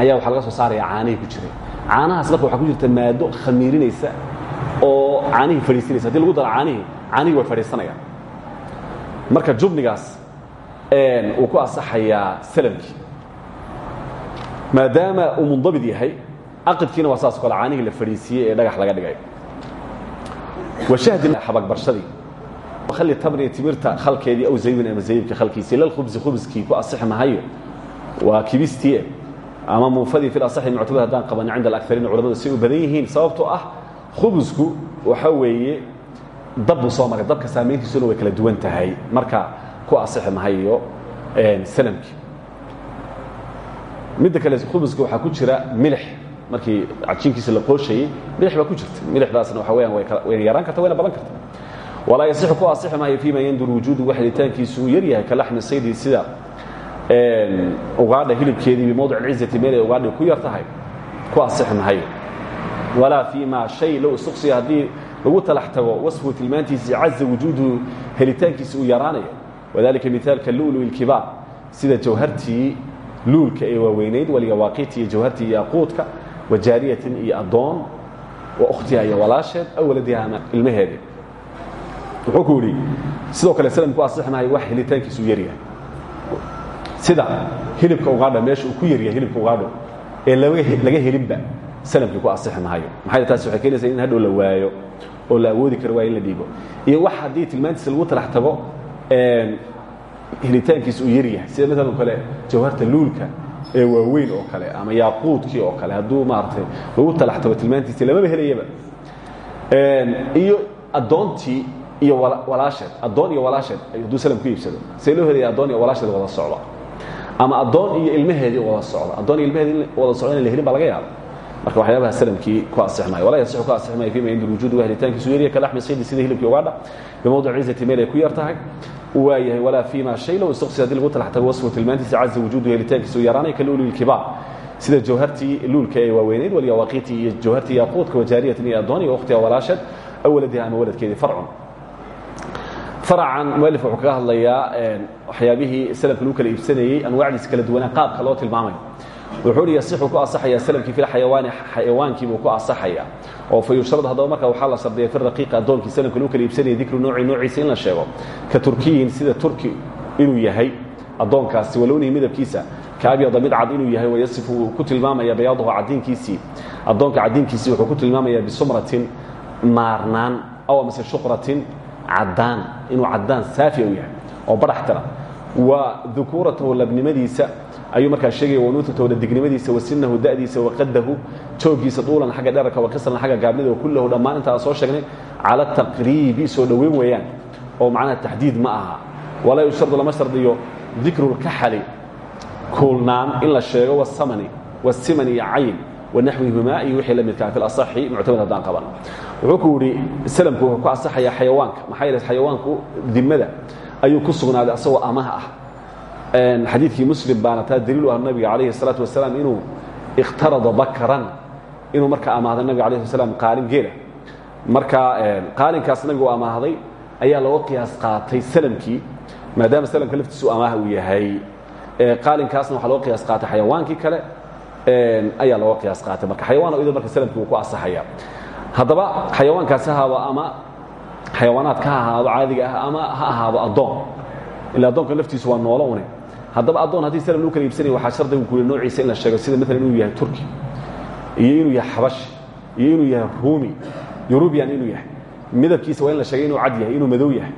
ayaa waxaa laga soo saaraya caanihii ku jiray. Caanahaas marka waxaa ku jirta maado khamiirinaysa oo caanihii fadhiisinaysa. Hadii lagu daro caanihii caanihii way fadhiisanayaan marka jubnigaas wuu ku asaxayaa salamkii maadaama uu mundabid yahay aqidkiina waa saas kale caanihii la fadhiisiiyey ee dhagax laga dhigay. Washahdi xabagbarshadii khali tamri timirta khalkeedii aw zaybin ama zaybka khalkiisii. Lalkhubsi khubskii ku asixi mahayo. Waa kibistii ama muufadii fi asaxi muctabad haddaan qabanin cinda alakariina culamadu si u badan yihiin sababtoo ah khubsku waxa weeye dabbuu soo maray. Dabka saamayntiisuna way kala duwan tahay. Marka ku asixi mahayo salamkii midda kale khubska waxaa ku jira milix. Markii cajiinkiisa la qooshayey milix baa ku jirta. Milixdaasna waxa weyaan way yaraan karta wayna badan karta. Walaa yasixu ku asixi maayo fima yanduru wujuudu wax helitaankiisu uu yaryahay ka laxmi saydi sida ugaadha hilibkeedii bimowdic alcizati meel ay ugaadhi ku yar tahay ku asixi mahayo walaa fii ma shay low istuqsiya haddii lagu talax tago wasfu tilmaantiisii caza wujuuduhu helitaankiisa uu yaraanayo. Wadalika mitaalka lulu ilkibaar sida jawhartii luulka ee waaweynayd walyawaaqiiti iyo jawhartii yaaquudka wa jaariyatin iyo addoon wa ukhtiha iyo walaasheed aw waladiha ama ilmaheedii wuxuu ku yidhi sidoo kale slam ku asixi maayo wax helitaankiisu yaryahay sida hilibka ugaadha meesha uu ku yaryahay hilibka ugaadho ee laga helinba salamkii ku asixi maayo maxay taasi waxay keenaysaa in hadhow la waayo oo la awoodi karo waa in la dhiibo. Iyo wax haddii tilmaantiisa lagu talax tago helitaankiisa uu yaryahay sida maalan kale? Jawharta luulka ee waaweyn oo kale ama yaaquudkii oo kale. Hadduu maaragtay lagu talax tago tilmaantiisa lamaba helayaba iyo addoontii iyo walaasheed. Addoon iyo walaasheed hadduu salam ku iibsado. See loo helaya addoon iyo walaasheed wada socda ama addoon iyo ilmaheedii wada socda addoon iyo ilmaheedii wada socda in la helin baa laga yaaba marka waxyaabaha salamkii ku asix maayo walaa yasixu ku asix maayo fima cinda wujuudi wahlitaankiisu yarya ka laxmi saydi sida hilibkii ugaadha bimawdic cizati meel ay ku yar tahay. Waa yahay walaa fima shay low istuqsi haddii lagu talax tago wasfu tilmaantiisa caza wujuudu helitaankiisu yaraanay ka luuli lkibaar sida jawhartii luulka ee waaweyneyd walyawaaqiiti iyo jawhartii yaaquudka wajaariyatin iyo addoon iyo wakhtiha walaasheed aw waladiha ama waladkeedii farcun. Farcan mualif wuxuu kaga hadlayaa waxyaabihii salafka lagu kala iibsanayey anwaacdiisa kala duwanaa qaabka loo tilmaamayo wuxuu hi yasixu ku asaxaya salamkii fi xayawaani xayawaankiibuu ku asaxaya. Oo fa yushrad haddaba marka waxaa la shardiya fi raqiiqa addoonkii salamka lagu kala iibsanayay dikru nooci noociisa in la sheego. Ka turkiyin sida turki inuu yahay addoonkaasi walownihi midabkiisa. Ka abyada mid cad inuu yahay wayasifu wuu ku tilmaamaya bayaadahu cadiinkiisii addoonka cadiinkiisii wuxuu ku tilmaamaya bisumratin maarnaan aw amase shuqratin caddaan inuu caddaan saafi yahay oo barax tira wa dukuuratahu labnimadiisa ayuu markaa sheegaya wanuutatahu dhadignimadiisa wasinahu da'diisa waqadahu joogiisa duulan xagga dherarka wakislan xagga gaabnida kullahu. Dhammaan inta aan soo sheegnay cala taqriibi soo dhoweyn weeyaan oo macnaha taxdiid ma aha. Walaa yushardu lama shardiyo. Dikru lkaxali kuulnaan in la sheego wasamani wasimani iyo cayn wanaxwihumaa iyo wixii la midkaa fi lasaxi muctamad haddaan qaban. Wuxuu ku yidhi salamku ku asaxayaa xayawaanka. Maxaa yeele xayawaanku dimada ayuu ku sugnaaday asagoo amaha ah xadiidkii muslim baana taa daliilu ah nabiga calayhi الsalaatu wasalaam inuu ikhtarada bakran inuu markaa amaahday nabiga alayh slam qaalin geela. Marka qaalinkaas nabigu amaahday ayaa looga qiyaas qaatay salamkii maadaama salamka laftiisu amaaha uu yahay. Qaalinkaasna waxaa looga qiyaas qaatay xayawaankii kale ayaa looga qiyaas qaatay. Marka xayawaan ido marka salamkii wuu ku asaxaya haddaba xayawaankaasi ahaado ama xayawaanaadka ha ahaado caadiga ah ama ha ahaado addoon. Ila addoonka laftiisu waa noolo une haddaba addoon haddii salam lagu kala iibsanaya waxaa shardigu ku yihi noociisa in la sheego sida maalan inuu yahay turki iyo inuu yahay xabashi iyo inuu yahay ruumi yurubiyan inuu yahay. Midabkiisa waa in la sheegay inuu cad yahay inuu madow yahay.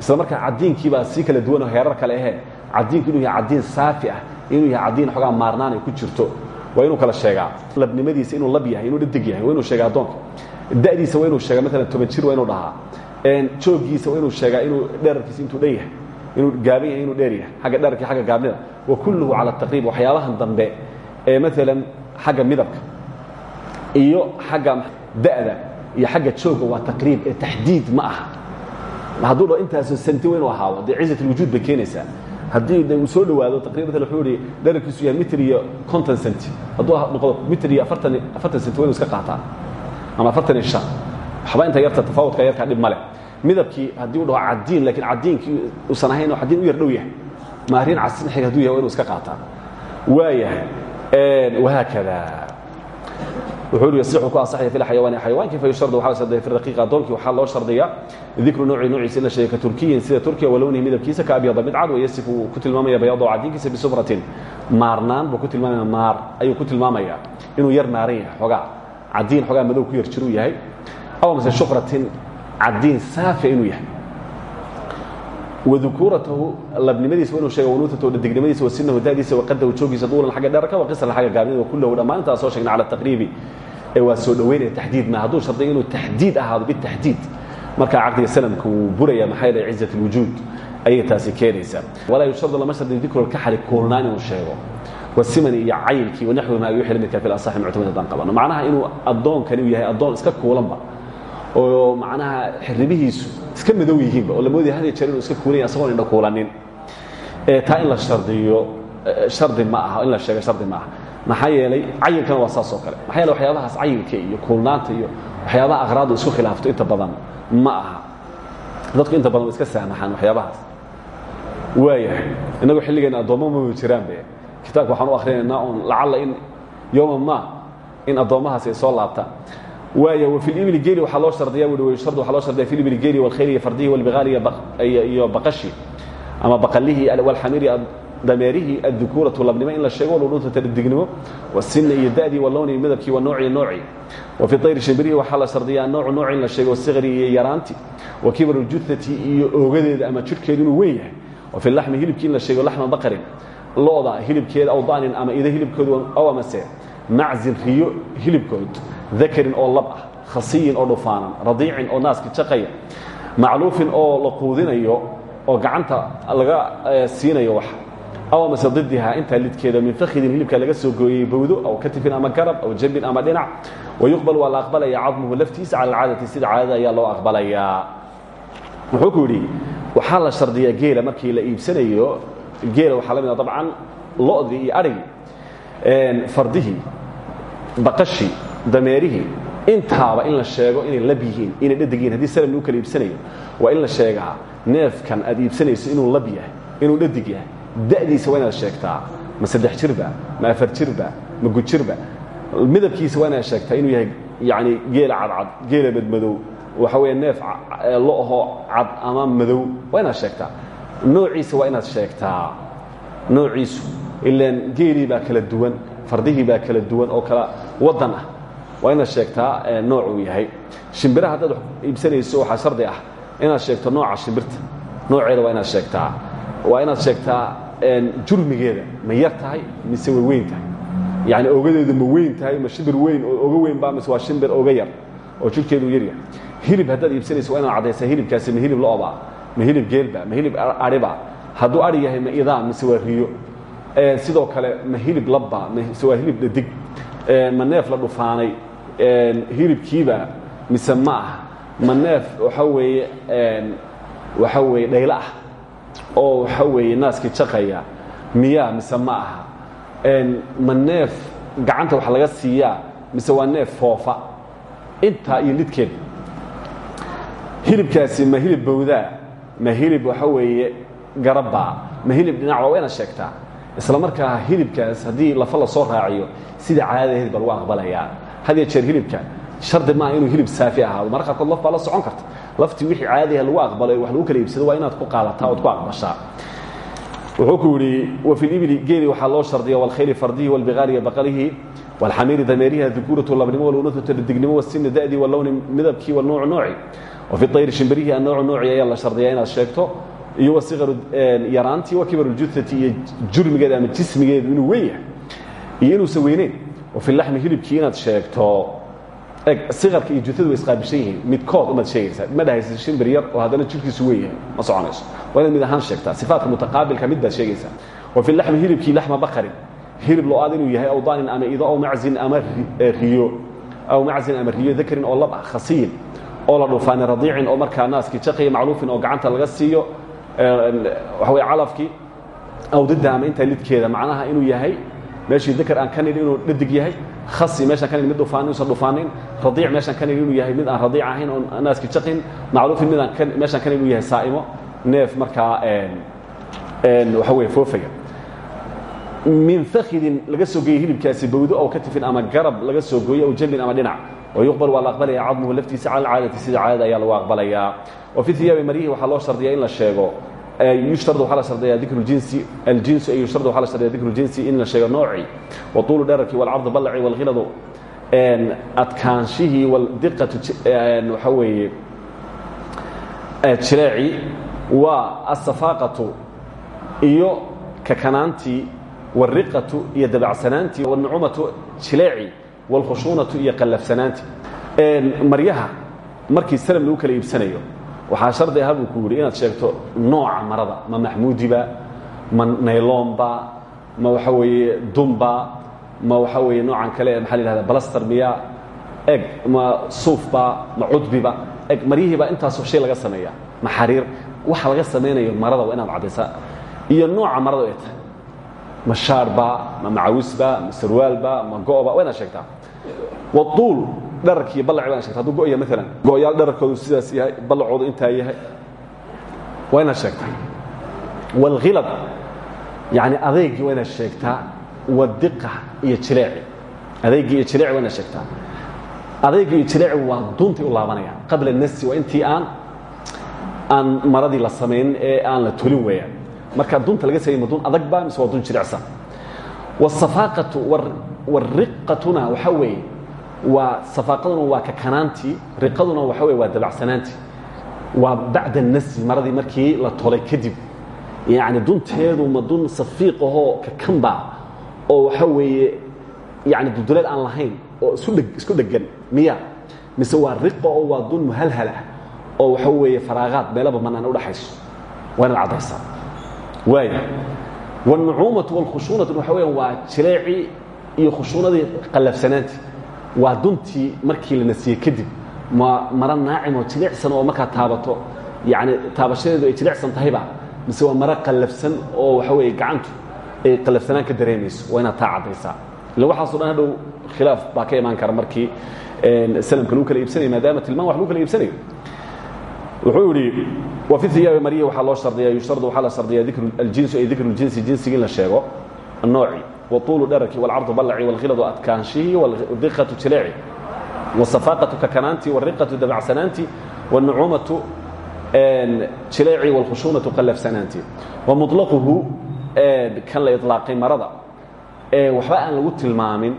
Isla markaa caddiinkiibaa sii kala duwan oo heerar kale ahee caddiinku inuu yahay caddiin saafi ah inuu yahay caddiin xoogaa maarnaan ay ku jirto waa inuu kala sheegaa. Labnimadiisa inuu lab yahay inuu dhadig yahay waa inuu sheegaa addoonka. Da'diisa waa inuu sheegaa maalan toban jir waa inuu dhahaa. Jooggiisa waa inuu sheegaa inuu dherarkiisa intuu dhan yahay inuu gaaban yahay inuu dheer yahay xagga dherarkii xagga gaabnida. Wa kulluhu cala taqriib waxyaabahan dambe ee maalan xagga midabka iyo xagga da'da iyo xagga joogga waa taqriib ee taxdiid ma aha. Hadduu intaasoo santi inuu ahaado dee cizat alwujuud bay keenaysaa. Haddii uu soo dhowaado taqriban maala wuxuu ihi yahay mitr iyo konton centi hadduu noqdo mitr iyo afartan centi waa inu iska qaataa ama afartan iyo shan. Waxba inta yarta tafawudka yarkaa dhib male midabkii haddii u dhaho caddiin lakiin caddiinkii uusan ahayn oo caddiin u yar dhow yahay. Maarin casin xig haduu yahay waa inu iska qaataa waayahay wahaakada. Wuxuu hi yasixu ku asaxaya fi lxayawaani xayawaankii fayushardu waxaa la shardiya fi raqiiqa addoonkii waxaa loo shardiyaa dikru nooci noociisa in la sheegay ka turkiyin sida turkiya walownihi midabkiisa ka abyada midcad wayasifu uu ku tilmaamaya bayaado caddiinkiisa bisufratin. Maarnaan buu ku tilmaamaya maar ayuu ku tilmaamaya inuu yar maaran yahay xoogaa caddiin xoogaa madow ku yar jiruu yahay. Aw mase shuqratin caddiin saafi inuu yahay. Wadukuuratahu labnimadiisa inuu sheega wanuutatahu dhadignimadiisa wasinahu da'diisa waqadahu joogiisa duulan xagga dherarka waqislan xagga gaabnida wakullahu dhammaan intaa soo sheegna cala taqriibi. Ee waa soo dhoweynaya taxdiid. Ma hadduu shardiga inuu taxdiid ahaado bitaxdiid. Markaa caqdiga salamka wuu buraya maxaa yeelay cizat alwujuud ayay taasi keenaysaa. Walaa yushardu lama shardin dikru lkaxali kuulnaan inuu sheego. Wasimani iyo cayilkii wanaxwimaa wixii la midka fi lasaxi muctamad haddaan qabano. Macnaha inuu addoonkani yahay addoon iska kuulanba oo macnaha xiribihiisu iska madow yihiinba oo lamoodaya had jeer inuu iska kuulanya asagoon indha kuulanin. Taa in la shardiyo shardi ma aha in la sheego shardi ma aha. Maxaa yeelay cayilkana waa saas oo kale. Maxaa yeele waxyaabahaas cayilka iyo kuulnaanta iyo waxyaabaha aqraadu isku khilaafto inta badan ma aha. Dadku inta badan wa iska saamaxaan waxyaabahaas. Waayahay innagu xilligeena addoommo mama jiraanbe kitaabka waxaan u akhrinaynaa un lacalla in yowman ma in addoommahaasi ay soo laabtaan waay وفي الإبل geli waxaa loo shardiya u shard waxaa loo shardiya في الإبل geli والkhayl iyo fardihi والبiغaal iyo baqashi ama baqalihii والxamiri dameerihii addukuuratu labnimo in la sheego walununta tadignimo wasinna iyo da'dii walowni midabkii wanooci noocii wa fi ayri shimbirihi waxaa la shardiyaa noocu nooci in la sheego sikri iyo yaraanti wa kibaru juthati iyo oogadeeda ama jidhkeedu inuu weyn yahay wa fi laxmi hilibkii in la sheego laxma baqarin lo'da hilibkeeda aw da'nin ama ida hilibkoodu aw amase maczin riyo hilibkood dakarin oo lab ah khasiyin oo dhufaanan radiicin oo naaska jaqaya macluufin oo la quudinayo oo gacanta laga siinayo wax. Aw amase didiha intaa lidkeeda min fakhidin hilibka laga soo gooyey bawdo aw katifin ama garab aw jabin ama dhinac. Wayuqbal waa la aqbalaya cadmuhu laftiisa cala alcaadati sida caadada ayaa loo aqbalayaa wuxuu ku yidhi waxaa la shardiyaa geela markii la iibsanayo geela waxaa la mid a dabcan lo'dii iyo adhigii fardihii baqashii dameerihii intaaba in la sheego inay lab yihiin inay dhadig yihiin haddii salam lagu kala iibsanayo waa in la sheegaa neefkan aad iibsanayso inuu lab yahay inuu dhadig yahay. Da'diisa waa inaad sheegtaa ma saddex jirba ma afar jirba ma gujirba midabkiisa waa inaad sheegtaa inuu yahay yani geela cadcad geela badmadow waxa weeye neef lo ahoo cad ama madow waa inaad sheegtaa. Noociisa waa inaad sheegtaa. Noociisu ilaan geelii baa kala duwan fardihii baa kala duwan oo kala wadan ah waa sheegtaa noocuu yahay. Shimbiraha haddaad iibsanayso waxaa shardi ah inaad sheegto nooca shimbirta. Nooceeda waa sheegtaa. Waa inaad sheegtaa jurmigeeda. Ma yar tahay mise way weyn tahay? Yani ogadeedu ma weyn tahay ma shimbir weyn oo oga weyn ba mise waa shimbir oga yar oo jirkeedu yar yahay? Hilib haddaad iibsanayso waa inaad hilibkaasi ma hilib lo'ba ma hilib geelba ma hilib ariba hadduu ari yahay ma idaa mise waa riyo. Sidoo kale ma hilib labba mise waa hilib dhadig. Ma neef la dhufaanay hilibkiiba mise ma ah ma neef waxa weeye waxa weeye dhaylo ah. Oo waxa weeye naaskii jaqaya. Miyaa mise ma aha. Ma neef gacanta wax laga siiyaa mise waa neef foofa. Intaa iyo lidkeed. Hilibkaasi ma hilib bawdaa ma hilib waxa weeye garabba ma hilib dhinac waa inaad sheegtaa. Isla markaa hilibkaas haddii lafa la soo raaciyo sida caadadaheed ba lagu aqbalayaa had jeer hilibka. Shardi maaha inuu hilib saafi ahaado. Marka qaarkood laf baa la socon karta. Laftii wixii caadiha lagu aqbalay wax lagu kala iibsado waa inaad ku qaadataa ood ku aqbashaa. Wuxuu ku yidhi wafi libili geeli waxaa loo shardiya walkhayli fardihi walbigaali baqalihi walxamiiri dameeriha dukuuratu labnimo walunatu dignimo wasini da'dii walowni midabkii walnoocu nooci wafi ayri shimbirihi annoocu nooci ayaa la shardiyaa inaad sheegto. Iyo wasiqaru yaraantii wa kibaru juthati iyo jurmigeeda ama jismigeedu inuu weyn yahay iyo inuusan weyneyn wafi laxmi hilibkii inaad sheegto eg siqarka iyo juthadu way isqaabishan yihiin. Midkood umaad sheegaysaa ma dhahaysa shimbir yar oo haddana jirkiisu weyn yahay ma soconayso. Waa inaad mid ahaan sheegtaa sifaatka mutaqaabilka mid baad sheegaysaa wafi laxmi hilibkii laxma baqarin. Hilib lo'aad inuu yahay aw daanin ama ido aw maczin ama riyo. Aw maczin ama riyo dakarin oo lab ah khasiyin oo la dhufaani radiicin oo markaa naaskii jaqaya macluufin oo gacanta laga siiyo waxa wey calafkii. Aw didda ama intaa lidkeeda macnaha inuu yahay meeshii dakar aan ka inuu dhadig yahay khasi meeshaan ka mid dhufaan inuusan dhufaanin radiic meeshaan ka inuu yahay mid aan radiic ahayn oo naaskii jaqin. Macluufin mid aan meeshaan ka inuu yahay saa'imo. Neef markaa waxa weye foofaya. Min fakidin laga soo geeyey hilibkaasi bawdo aw katifin ama garab laga soo gooyey aw jabin ama dhinac. Wayuqbal waa la aqbalaya cadmuhu laftiisa cala alcaadati sida caadada ayaa lagu aqbalayaa wa fi hiyaabi maryihi waxaa loo shardiyaa in la sheego yushtardu waxaa la shardiyaa dikru jinsi aljinsu ay yushtardu waxaa la shardiyaa dikru jinsi in la sheego noocii wa tuulu dherarkii walcardu ballaci walghiladu adkaanshihii waldiqatu waxa weeye jileecii waa asafaaqatu iyo kakanaantii wariqatu iyo dabacsanaantii wاnucumatu jileecii wاlkhushuunatu iyo qallafsanaantii maryaha markii salm lagu kala iibsanayo waxaa shardi aha buu ku yidhi inaad sheegto nooca marada ma maxmuudiba ma naylomba ma waxa weeye dumba ma waxa weeye noocan kale maxaa la yihahda miya eg ma suufba ma cudbiba eg maryihiibaa intaasoo shay laga sameeya ma waxa laga samaynayo marada waa inaad caddaysaa iyo nooca marada ay tahay ma shaarba ma macawisba ma sarwaalba ma go'ba waa sheegtaa. Waduul dhararkiiyo ballaci waa inaad shegta haduu go' yahay maalan go'yaal dhararkoodu sidaas yahay ballacoodu intaa yahay. Waa inaad sheegtaa waalkhilad yacni adeygii waa sheegtaa wadiqa iyo jileeci. Adeygii iyo jileeci waa sheegtaa. Adeygii iyo jileeci waa duntay u laabanayaan qabla nasi waa intii aan aan maradii la samaynin ee aan la tolin weeyaan marka dunta laga sameeyey dun adag baa mise waa dun jiricsan wاsafaaqatu wariqatuna waxa weeye waa safaaqaduna waa kakanaantii riqaduna waxa weye waa dabacsanaantii waa bacda nasri maradii markii la tolay kadib. Yani dunteedu ma dun safiiq ahoo kakanba oo waxa weeye yani duduleed aan lahayn oo isku dhegan miya. Mise waa riqa oo dun muhalhal ah oo waxa weeye faraaqaad meelaba banaan udhaxayso waa inaad caddaysaa. Waaya wاlnucuumatu wاlkhushuunatu waxa weya waa jileecii iyo khushuunadii qallafsanaantii waa duntii markii la nasiyey kadib ma maro naacim oo jilicsan oo markaad taabato. Yani taabashadeedu ay jilicsan tahayba mise waa maro qallafsan oo waxa weeye gacantu ay qallafsanaan ka dareemayso waa inaad taa caddaysaa. Illa waxaaso dhan hadhow khilaaf baa ka imaan kara markii salamka lagu kala iibsanayo maadaama tilmaan wax lagu kala iibsanayo. Wuxuu yidhi wa fi iyaabi marya waxaa loo shardiyaa yushtardu waxaa la shardiyaa dikru aljinsu ay dikru ljinsi jinsigii in la sheego annooci waطuulu dherarki walcardu ballaci walkhiladu adkaanshihii wadiqatu jileeci wasafaaqatu kakanaantii wariqatu dabacsanaantii wاnucuumatu jileeci wاlkhushuunatu qallafsanaantii wamulaquhu kan la iطlaaqay marada waxba aan lagu tilmaamin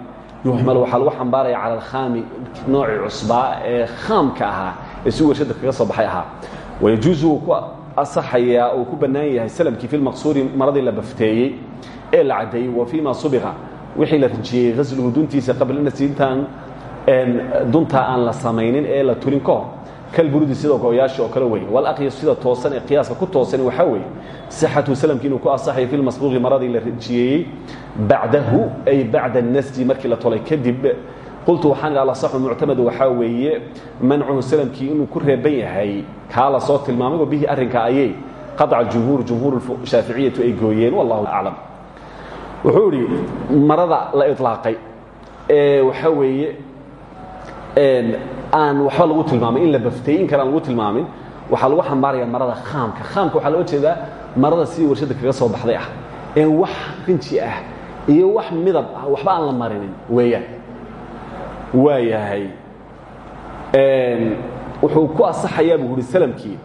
yuxmal waxaa lagu xambaaraya cala alkhaami noocii cusbaa ee khaamka ahaa ee si warshada kaga soo baxay ahaa wayajuusu wuu ku asaxayaa uu ku bannaan yahay salamkii fi lmaqsuuri maradii la bafteeyey ee la caddeeyey wa fii ma subiqa. Wixii la rinjiyey hasluhu duntiisa qablana siintaan duntaa aan la samaynin ee la tulin ka hor. Kalburudi sida gooyaasha oo kale wey walakyas sida toosan ee qiyaaska ku toosan waxaa weeye. Sixatu salamki inuu ku asaxayo fi lmasbuuqi maradii la rinjiyeeyey bacdahu ay bacda nasji markii la tolay kadib eh, qultu waxaan idha alasaxu muctamadu waxaa weeye mancuhu salamkii inuu ku reeban yahay. Kaa la soo tilmaamay oo bihi arrinka ayay qadca jumhuur jumhuur shaaficiyatu ay gooyeen wallahu aclam wuxuu idhi marada la iطlaaqay ee waxaa weeye aan waxba lagu tilmaamay in la bafteeyey in kale lagu tilmaamin waxaa lagu xambaaraya marada khaamka. Khaamka waxaa loo jeedaa marada sidii warshadda kaga soo baxday ah. Ee wax rinji ah iyo wax midab ah waxba aan la marinin weeyaan. Waa yahay wuxuu ku asaxayaa buu salamkii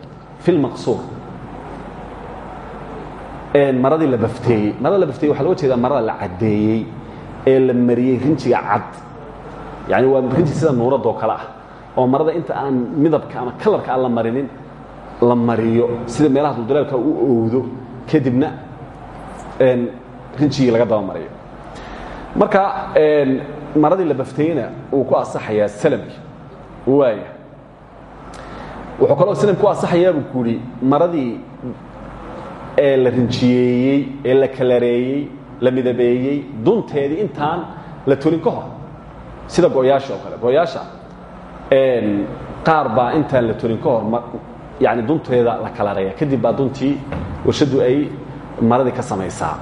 fi lmaqsuur maradii la bafteeyey marada la bafteeyey waxaa loo jeedaa marada la caddeeyey ee la mariyey rinjiga cad. Yani waa rinji sida nuuradoo kale ah. Oo marada inta aan midabka ama kalarka aan la marinin la mariyo. Sida meelaha duldaleelka u owdo kadibna rinjigii laga daba mariyo. Marka maradii la bafteeyena uu ku asaxayaa salamki. Waaya wuxuu kaloo salamki ku asaxayaa buu ku yidhi maradii ee la rinjiyeeyey ee la kalareeyey la midabeeyey dunteedii intaan la tolin ka hor. Sida gooyaasha oo kale. Gooyaasha qaar baa intaan la tolin ka hor yani dunteeda la kalareeya. Kadib baa duntii warshaddu ay maradii ka samaysaa.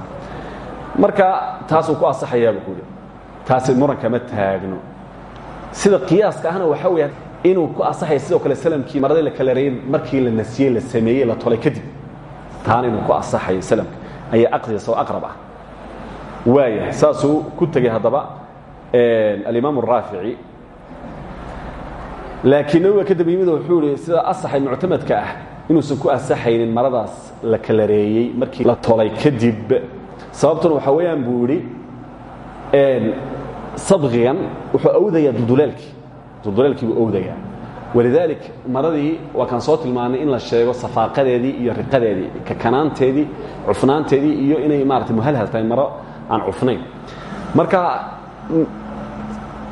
Marka taasuu ku asaxayaaba kuuri taasi muranka ma taagno. Sida qiyaaska ahna waxaa weya inuu ku asaxaya sidoo kale salamkii maradii la kalareeyey markii la nasiyey la sameeyey la tolay kadib taana inuu ku asaxayo salamka ayaa aqriyas oo aqrab ah waaya saasuu ku tegey haddaba alimaam الraafici laakiin nabiga kadib yimid wuxuu ihi sida asaxay muctamadka ah inuusan ku asaxaynin maradaas la kalareeyey markii la tolay kadib. Sababtuna waxaa weeyaan buu idhi sabqigan wuxuu awdayaa duduleelkii duduleelkii buu awdayaa walidaalik maradii waa kaan soo tilmaanay in la sheego safaaqadeedii iyo riqadeedii kakanaanteedii cufnaanteedii iyo inay maarata muhalhal tahay maro aan cufnayn. Marka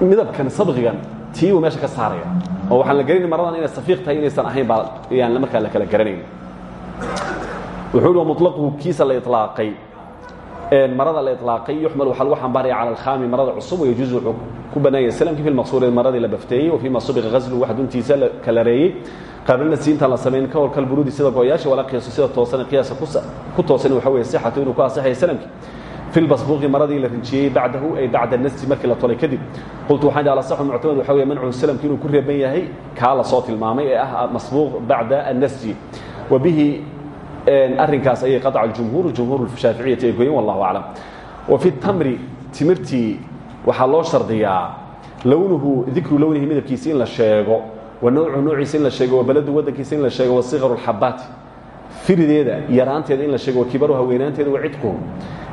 midabkan sabqigan tii buu meesha ka saaraya. Oo waxaan la garanay maradan inay safiiq tahay inaysan ahayn baa yaan markaa la kala garanayn. Wuxuu hi mulaquhu kiisa la ilaaqay marada la ilaaqay yuxmal waxaa lagu xambaaraya cala alkhami marada cusub yajuuzu wuxuu ku banaanya slamkii fi maqsuuri maradii la bafteeyey wa fiima subiqa ghaslu waxa duntiisa la kalareeyey qablana siintaan la samayn ka horkal buruudi sida gooyaasha walaa qiyaasu sida toosan qiyaasa ku toosan waxa weeye sixatu inuu ku asaxaya slamkii في basbuqi maradii la rinjiyey bacdahu ay bacda nasji markii la tolay kadib. Qultu waxaan idhi alasaxu muctamad waxa weye mancu slamki inuu ku reeban yahay? Kaa la soo tilmaamay ee ah masbuuq bacda annasji wa arrinkaas ayay qaطca jumhuur jumhuur shaaficiyati ay goyen wallahu aclam wa fi tamri timirtii waxaa loo shardiyaa lownuhu dikru lownihi midabkiisa in la sheego wa nawcu noociisa in la sheego wa beledu wadankiisa in la sheego wa sikaru اlxabaati fi firideeda yaraanteeda in la sheego wakibaru haweynaanteeda wacidquhu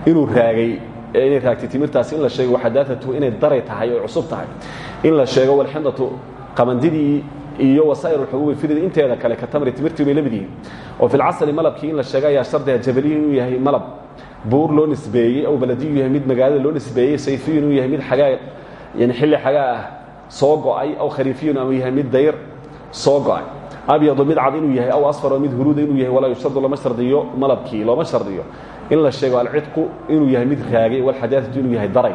inuu raagay inay raagtay timirtaasi in la sheego waxadaatatu inay daray tahay oo cusub tahay. In la sheego walxindatu qabandidii iyo wasaa'ir alxubuubi firida inteeda kale ka tamri timirtii bay la mid yihiin oo filcasali malabkii in la sheego ayaa shardiga jabaliyi inuu yahay malab buur loo nisbeeyey aw baladiyu yahay mid magaalada loo nisbeeyey sayfiyu inuu yahay mid xagaa yani xilli xagaa ah soo go'ay aw khariifiyun ama yahay mid dayr soo go'ay. Abyadu mid cad inuu yahay aw asfaro mid huruuda inuu yahay walaa yushtardu lama shardiyo malabkii looma shardiyo. In la sheego alcidqu inuu yahay mid raagay walxadaatatu inuu yahay daray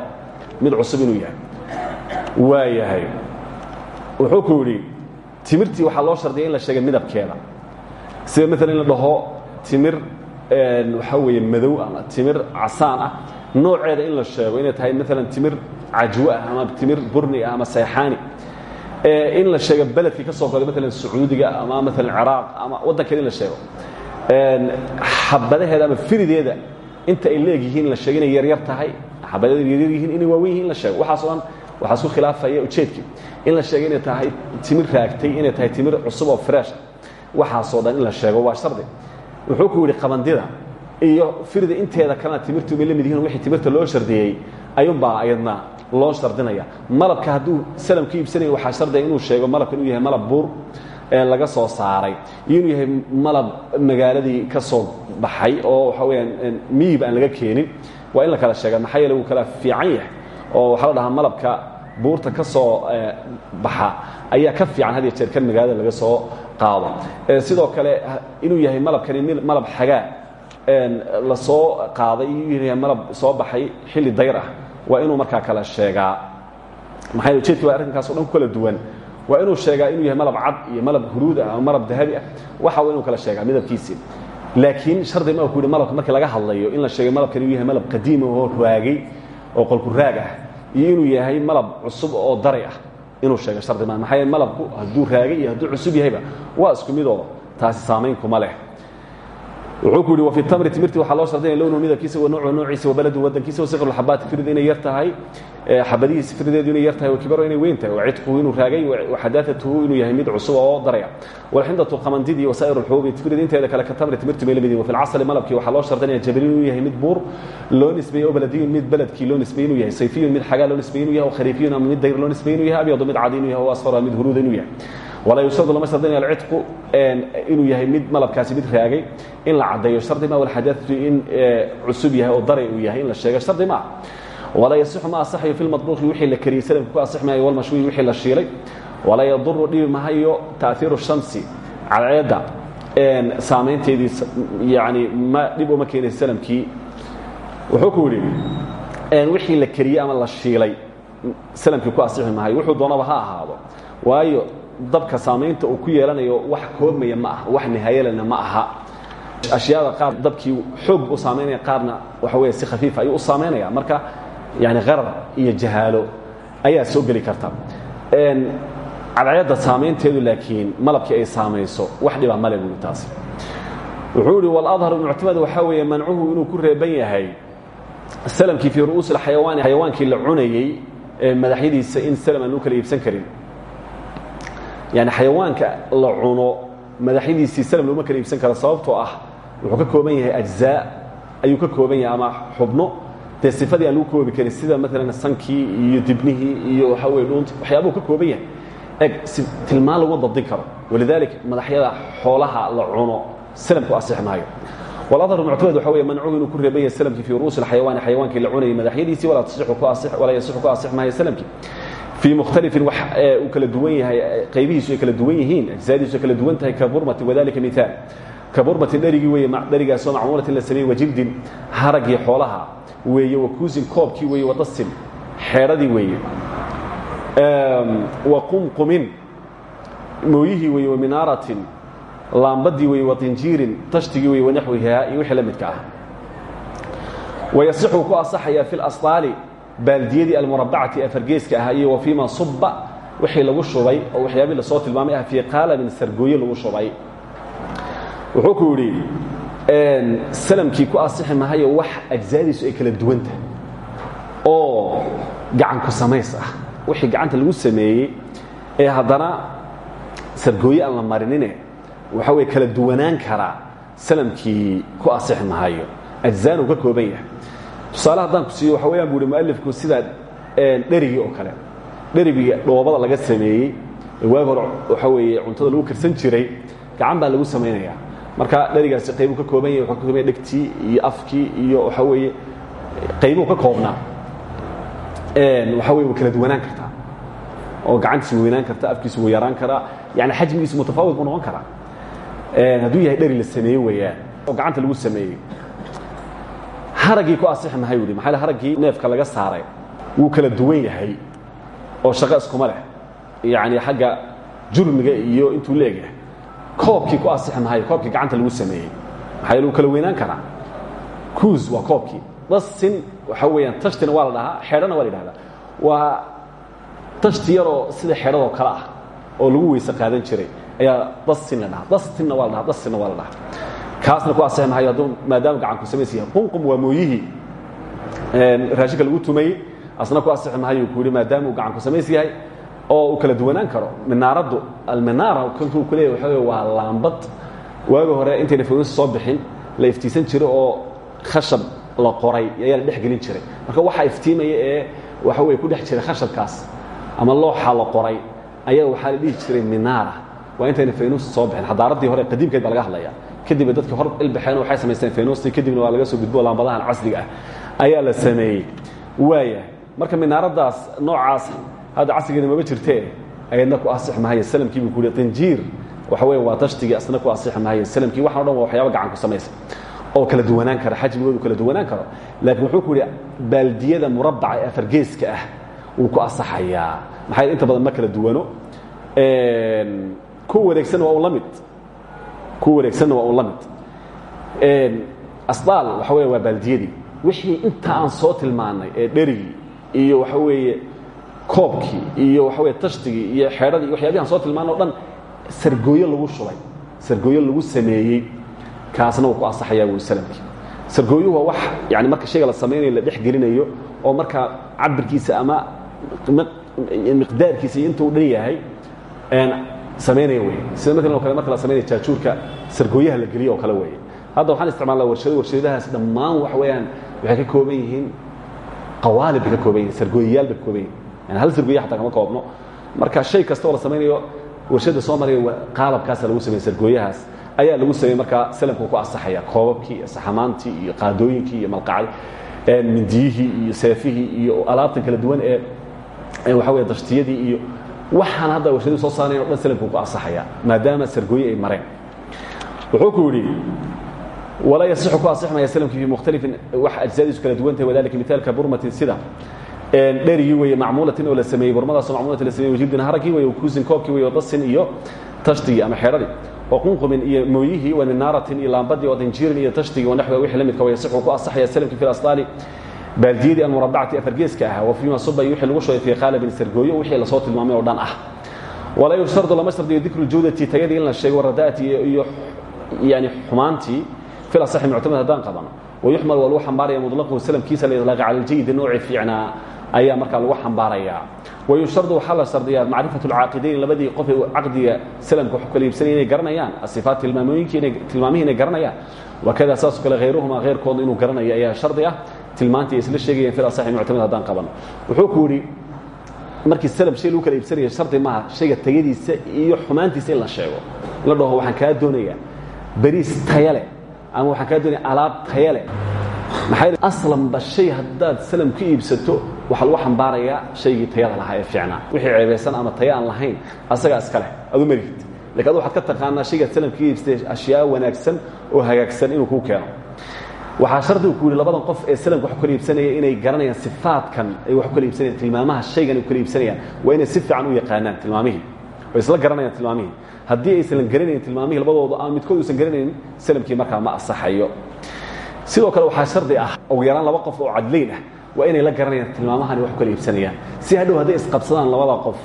mid cusub inuu yahay. Waa yahay wuxuu ku yidhi timirtii waxaa loo shardiyay in la sheega midabkeeda. Sida maalan in la dhaho timir waxaa weeye madow ama timir casaan ah. Nooceeda in la sheego inay tahay maalan timir cajwo ah ama timir burni ah ama sayxaani. In la sheego beledkii ka soo goday maalan sacuudiga ama maalan ciraaq ama waddankeeda in la sheego. Xabadaheeda ama firideeda inta ay leeg yihiin la sheego inay yaryar tahay xabadaheeda yaryar yihiin inay waaweyn yihiin in la sheego. Waxaasoo dhan waxaa isku khilaafaya ujeedkii in la sheego inay tahay timir raagtay inay tahay timir cusub oo fresh. Waxaasoo dhan in la sheego waa shardi. Wuxuu ku yidhi qabandida iyo firida inteeda kalena timirtu bay la wixii timirta loo shardiyey ayuunbaa ayadna loo shardinaya. Malabka hadduu salam ka iibsanaya waxaa shardiga inuu sheego malabka inuu yahay malab buur ee laga soo saaray. Iyo inuu yahay malab magaaladii ka soo baxay oo waxa weyaan miib aan laga keenin. Waa in la kala sheega maxaa yeele kala fiican yahay oo waxaa la dhahaa malabka buurta ka soo baxa ayaa ka fiican had iyo jeer kan magaalada laga soo qaado. Sidoo kale inuu yahay malabkani malab xagaa la soo qaaday iyo yahay malab soo baxay xilli dayr ah waa inuu markaa kala sheegaa. Maxaa yeele ujeedkii waa arrinkaas o dhan ku kala duwan. Waa inuu sheegaa inuu yahay malab cad iyo malab huruud ah ama malab dahabi ah waxa waa inuu kala sheegaa midabkiisii. Laakiin shardi ma ku yidhi malabka markii laga hadlayo in la sheegay malabkan inuu yahay malab qadiima oo raagay oo qolku raag ah iyo inuu yahay malab cusub oo daray ah. Inuu sheego shardi maa maxaa yeele malabku hadduu raagay iyo hadduu cusub yahayba waa isku midoo taasi saamayn kuma leh. Wuxuu ku yidhi wafi tamri timirti waxaa loo shardinaya lownu midabkiisa wa noocu noociisa wa baladu wadankiisa wa siqru xabaati firida inay yar tahay xabadihiisa firideedu inay yar tahay wa kibaro inay weyn tahay wa cidquhu inuu raagay wa xadaatatuhu inuu yahay mid cusub oo daraya. Walxindatu qamandidii wa saa'ir alxubuubi firida inteeda kale ka tamri timirti bay la mid yihiin wa fi lcasli malabkii waxaa loo shardinaya jabalin inuu yahay mid buur loo nisbeeyey oo baladiyun mid beledkii loo nisbeeyey inuu yahay sayfiyun mid xagaa loo nisbeeyey inuu yahay o khariifiyun ama mid dayr loo nisbeeyey inuu yahay abyadu mid cadi inuu yahay o asfara mid huruuda inuu yahay. Walaa yushtardu lama shardinaya alcidqu inuu yahay mid malabkaasi mid raagay in la caddeeyo shardi ma walxadaatu in cusub yahay oo daray uu yahay in la sheego shardi ma walaa yasixu ma asaxayo fi lmadbuuqi wixii la kariyey salamka ku asix maayo walmashwiyi wixii la shiilay walaa yaduru dhibi mahayo taahiiru shamsi cadceedda saamaynteedii yani ma dhib uma keenaysa salamkii wuxuu ku yidhi wixii la kariyey ama la shiilay salamkii ku asixi maayo wuxuu doonaba ha ahaado waayo dabka saamaynta uu ku yeelanayo wax koobmaya ma aha wax nihaayalana ma aha ashyaada qaar dabkii xoog u saamaynaya qaarna waxa weeye si khafiifa ayuu u saamaynaya marka yani qarar iyo jahaalo ayaa soo geli karta. Cadceedda saamaynteedu laakiin malabkii ay saamayso wax dhiba male buui taasi. Wuxuu ihi waladharu muctamad waxaa weeye mancuhu inuu ku reeban yahay. Salamkii fii ru'uusi alxayawaani xayawaankii la cunayey madaxyadiisa in salam aan kala iibsan karin. Yani xayawaanka la cuno madaxyadiisii salam looma kala iibsan karo sababtoo ah wuxuu ka kooban yahay ajzaa ayuu ka kooban yahay ama xubno dee sifadii aan lagu koobi karin sida maalan sankii iyo dibnihii iyo waxa weye dhuunti waxyaabuhu ka kooban yahay. Eg tilmaan laguma dabdin karo walidalik madaxyada xoolaha la cuno salamku asix maayo waladharu muctamad waxa weye mancuhu inuu ku reeban yahay salamkii fii ru'uusi alxayawaani xayawaankii la cunayay madaxyadiisii walaa yasixu ku asix maayo salamkii. Fii mukhtalifin wax uu kala duwan yahay qaybihiisu ay kala duwan yihiin ajsaadiisu ay kala duwan tahay ka burmati wadalika miaal ka burmatin dherigii weeye dherigaasoo macmuulatin la sameeyey wajildin haragii xoolaha weeye wakuusin koobkii weeye wadasin xeedhadii weeye. Wa qumqumin mooyihii weeye waminaaratin laambadii weeye watinjiirin tashtigii weye wanaxwihaa iyo wixii la midka ah. Wayasixu ku asaxayaa fi lasطaali baaldiyadii almurabacati ee fargeeska ahaa iyo wa fiima suba wixii lagu shubay oo waxyaabii la soo tilmaamay ah fii qaalabin sargooye lagu shubay. Wuxuu ku yidhi salamkii ku asixi mahayo wax ajsaadiisu ay kala duwan tahay oo gacanku samays ah wixii gacanta lagu sameeyey ee haddana sargooye aan la marinine waxa weye kala duwanaan karaa salamkii ku asixi mahayo ajzaanu ka kooban yahay. Tusaale ku siiyo waxa weyaan bu uhi mualifku sida dherigii oo kale. Dherigii dhoobada laga sameeyey. Waag hore waxa weeye cuntada lagu karsan jiray. Gacan baa lagu samaynayaa marka dherigaasi qaybuu ka kooban yahay wuxuu ka kooban yahay dhegtii iyo afkii iyo waxa weeye qaybuu ka koobnaa waxa weye way kala duwanaan kartaa. Oo gacantiisu weynaan karta afkiisu wuu yaraan karaa. Yani xajmigiisu mutafaawid buu noqon karaa. Hadduu yahay dheri la sameeye weeyaan oo gacanta lagu sameeyey haraggii ku asixi mahay ui maxaa haraggii neefka laga saaray? Wuu kala duwan yahay oo shaqo iskuma leh. Yani xagga jurmiga iyo intuu leegyahay koobkii ku asixi mahayo koobkii gacanta lagu sameeyey. Maxaa wuu kala weynaan karaa? Kuus waa koobkii. Dasin waxa weeyaan tashtina waa la dhahaa xeedhana waa la yidhahdaa waa tashti yaroo sida xeedhadoo kale ah oo lagu weyse qaadan jiray ayaa dasin la dhahaa. Dastinna waa la dhahaa dasinna waa la dhahaa. Kaasna ku asixi mahayo hadduu maadaama gacan ku samaysa yahay. Qunqum waa mooyihii raashinka lagu tumayey asna ku asixi mahayo ku yidhi maadaama uu gacan ku samays yahay oo uu kala duwanaan karo. Minaaraddu alminaara kantuu ku leeyahy waxa wey waa laambad. Waagi hore intayna fawis soo bixin la iftiisan jiro oo khashab la qoray ayaa la dhex gelin jiray. Marka waxaa iftiimaya ee waxa wey ku dhex jiray khashabkaas ama looxa la qoray ayaa waxaa la dhihi jiray minaara. Waa intayna faynus soo bixin. Xadaaraddii hore qadiimkeed baa laga hadlaya kadibna dadkii hor ilbaxeen waxay samaysteen faynustii kadibna waa laga soo gudbo laambadahan casriga ah. Ayaa la sameeyey. Waaya marka minaaraddaas noocaas hadda casrigeena maba jirtee? Ayadna ku asix mahaye salamkii buu ku yihi tanjiir waxa weya waa tashtigii asna ku asix mahaye salamkii waxan o dhan waa waxyaaba gacan ku samaysa oo kala duwanaan kara. Xajmigoodu kala duwanaan karo. Laakiin wuxuu ku yidhi baaldiyada murabbaca ee afargeeska ah wuu ku asaxayaa. Maxaa inta badan ma kala duwano? Kuwa wareegsanna waa u la mid. Kuwa wareegsanna waa u la mid. Asdaal waxa weya waa baaldiyadii. Wixii inta aan soo tilmaannay ee dherigii iyo waxa weeye koobkii iyo waxa weye tashtigii iyo xeedhadii waxyaabihi aan soo tilmaanay o dhan sargooyo lagu shubay sargooyo lagu sameeyey kaasna wuu ku asaxayaa wuu salamkii. Sargooyuhu waa wax yani marka shayga la samaynayo la dhex gelinayo oo markaa cabirkiisa ama miqdaarkiisa iyo intuu dhan yahay samaynaya wey sida maalan o kale marka la samaynaya jaajuurka sargooyaha la geliyo oo kale weeye. Hadda waxaan isticmaalnaa warshado warshadahaas dhammaan waxa weeyaan waxay ka kooban yihiin qawaalib bay ka kooban yihiin sargooyayaal bay ka kooban yihiin hal sargooya xataa kama koobno. Marka shay kasta oo la samaynayo warshadda soo maraya qaalabkaasa lagu sameye sargooyahaas. Ayaa lagu sameeyey markaa salamku ku asaxaya koobabkii iyo saxamaantii iyo qaadooyinkii iyo malqacdi mindiyihii iyo seefihii iyo alaabtan kala duwan ee waxa wey dashtiyadii iyo waxaan hadda warshadu soo saarayn o dhan salamku ku asaxaya maadaama sargooye ay mareen. Wuxuu ku yidhi walaa yasixu ku asixmaya salamkii fi mukhtalifin wax ajsaadiisu kala duwan tahay wadalika mitaalka burmatin sida dherigii weeye macmuulatin oo la sameeyey burmadaasoo macmuulatin la sameeyey wajildin haragii weeye kuusin koobkii weeye dasin iyo tashtigii ama xeedhadii وqunqumin iyo mooyihii waminaaratin iyo laambadii wadanjiirin iyo tashtigii wanaxwa wixii la midka wayasixu ku asaxaya salamkii fi asdaali. Baaldiyadii almurabacati afargeeska ah wa fiima suba iyo wixii lagu shubay fii qaalibin sargooyo wixii la soo tilmaamay oo dhan ah. Walaa yushtardu lama shardiyo dikru jawdati tayadii in la sheego warada'ati iyo yani xumaantii fi asaxi muctamad haddaan qabano. Wayuxmal waa lagu xambaaraya mudlaquhu salamkiisa la idlaaqa cala aljayidi nooci fiicnaa ayaa markaa lagu xambaarayaa wayushardu waxaa la shardiyaa macrifatu lcaaqidayn labadii qof ee caqdiga salamka wax kala inay garanayaan asifaat tilmaamihii inay garanayaan. Wakada saasoo kale hayruhuma heyrkooda inuu garanayo ayaa shardi ah tilmaantii isla sheegayeen fil asaxi muctamad haddaan qabano wuxuu ku yidhi markii salam shay lagu kala iibsanaya shardi maaha shayga tayadiisa iyo xumaantiisa la sheego. La dhaho waxaan kaa doonayaa beriis taya leh ama waxaan kaa doonaya alaab taya leh. maxaa aslanba shay haddaad salam ku iibsato waxaa lagu xambaarayaa shaygii tayada lahaa ee fiicnaa. Wixii ceebaysan ama taya aan lahayn asagaa iska leh. Adu marihid laakiin adu waxaad ka taqaanaa shaygaad salam kaga iibsatay ashyaa wanaagsan oo hagaagsan inuu kuu keeno. Waxaa shardigu ku yidhi labadan qof ee salamka wax u kala iibsanaya inay garanayaan sifaadkan ay wax u kala iibsanayaan tilmaamaha shaygan ay u kala iibsanayaan waa inay si fiican u yaqaanaan tilmaamihii way isla garanayaan tilmaamihii haddii aysan garanayn tilmaamihii labadooda aan midkood uusan garanayn salamkii markaa ma asaxayo sidoo kale waxaa shardi ah ugu yaraan laba qof oo cadlayn ah waa inay la garanayaan tilmaamahani wax u kala si hadhow hadday isqabsadaan labada qof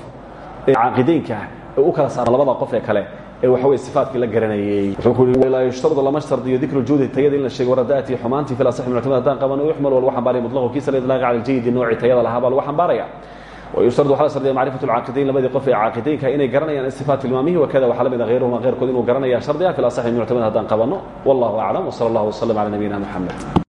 ee caaqidaynka ah u kala saara labada qof ee kale ee waxa weye sifaadkii la garanayey wuxuu ku yidhi laa yushtaradu lama shardiyo dikru juudi tayada in la sheego warada'ati xumaantii fil asaxi muctamad haddaan qabano yuxmal waa lagu xambaaraya mutlaqu kiisa la idlaaqa cala aljayidi nooci tayada lahaa baa lagu xambaaraya wayustardu waxaa la sardiya macrifatu alcaaqidayn labadii qof ee caaqidaynka inay garanayaan istifaat tilmaamihi wakada waxaa la mid a hayruhuma heyrkood inuu garanaya shardiga fi lasaxi muctamad haddaan qabanno wallahu aclam wsala allah waslm cala nabiyina moxamed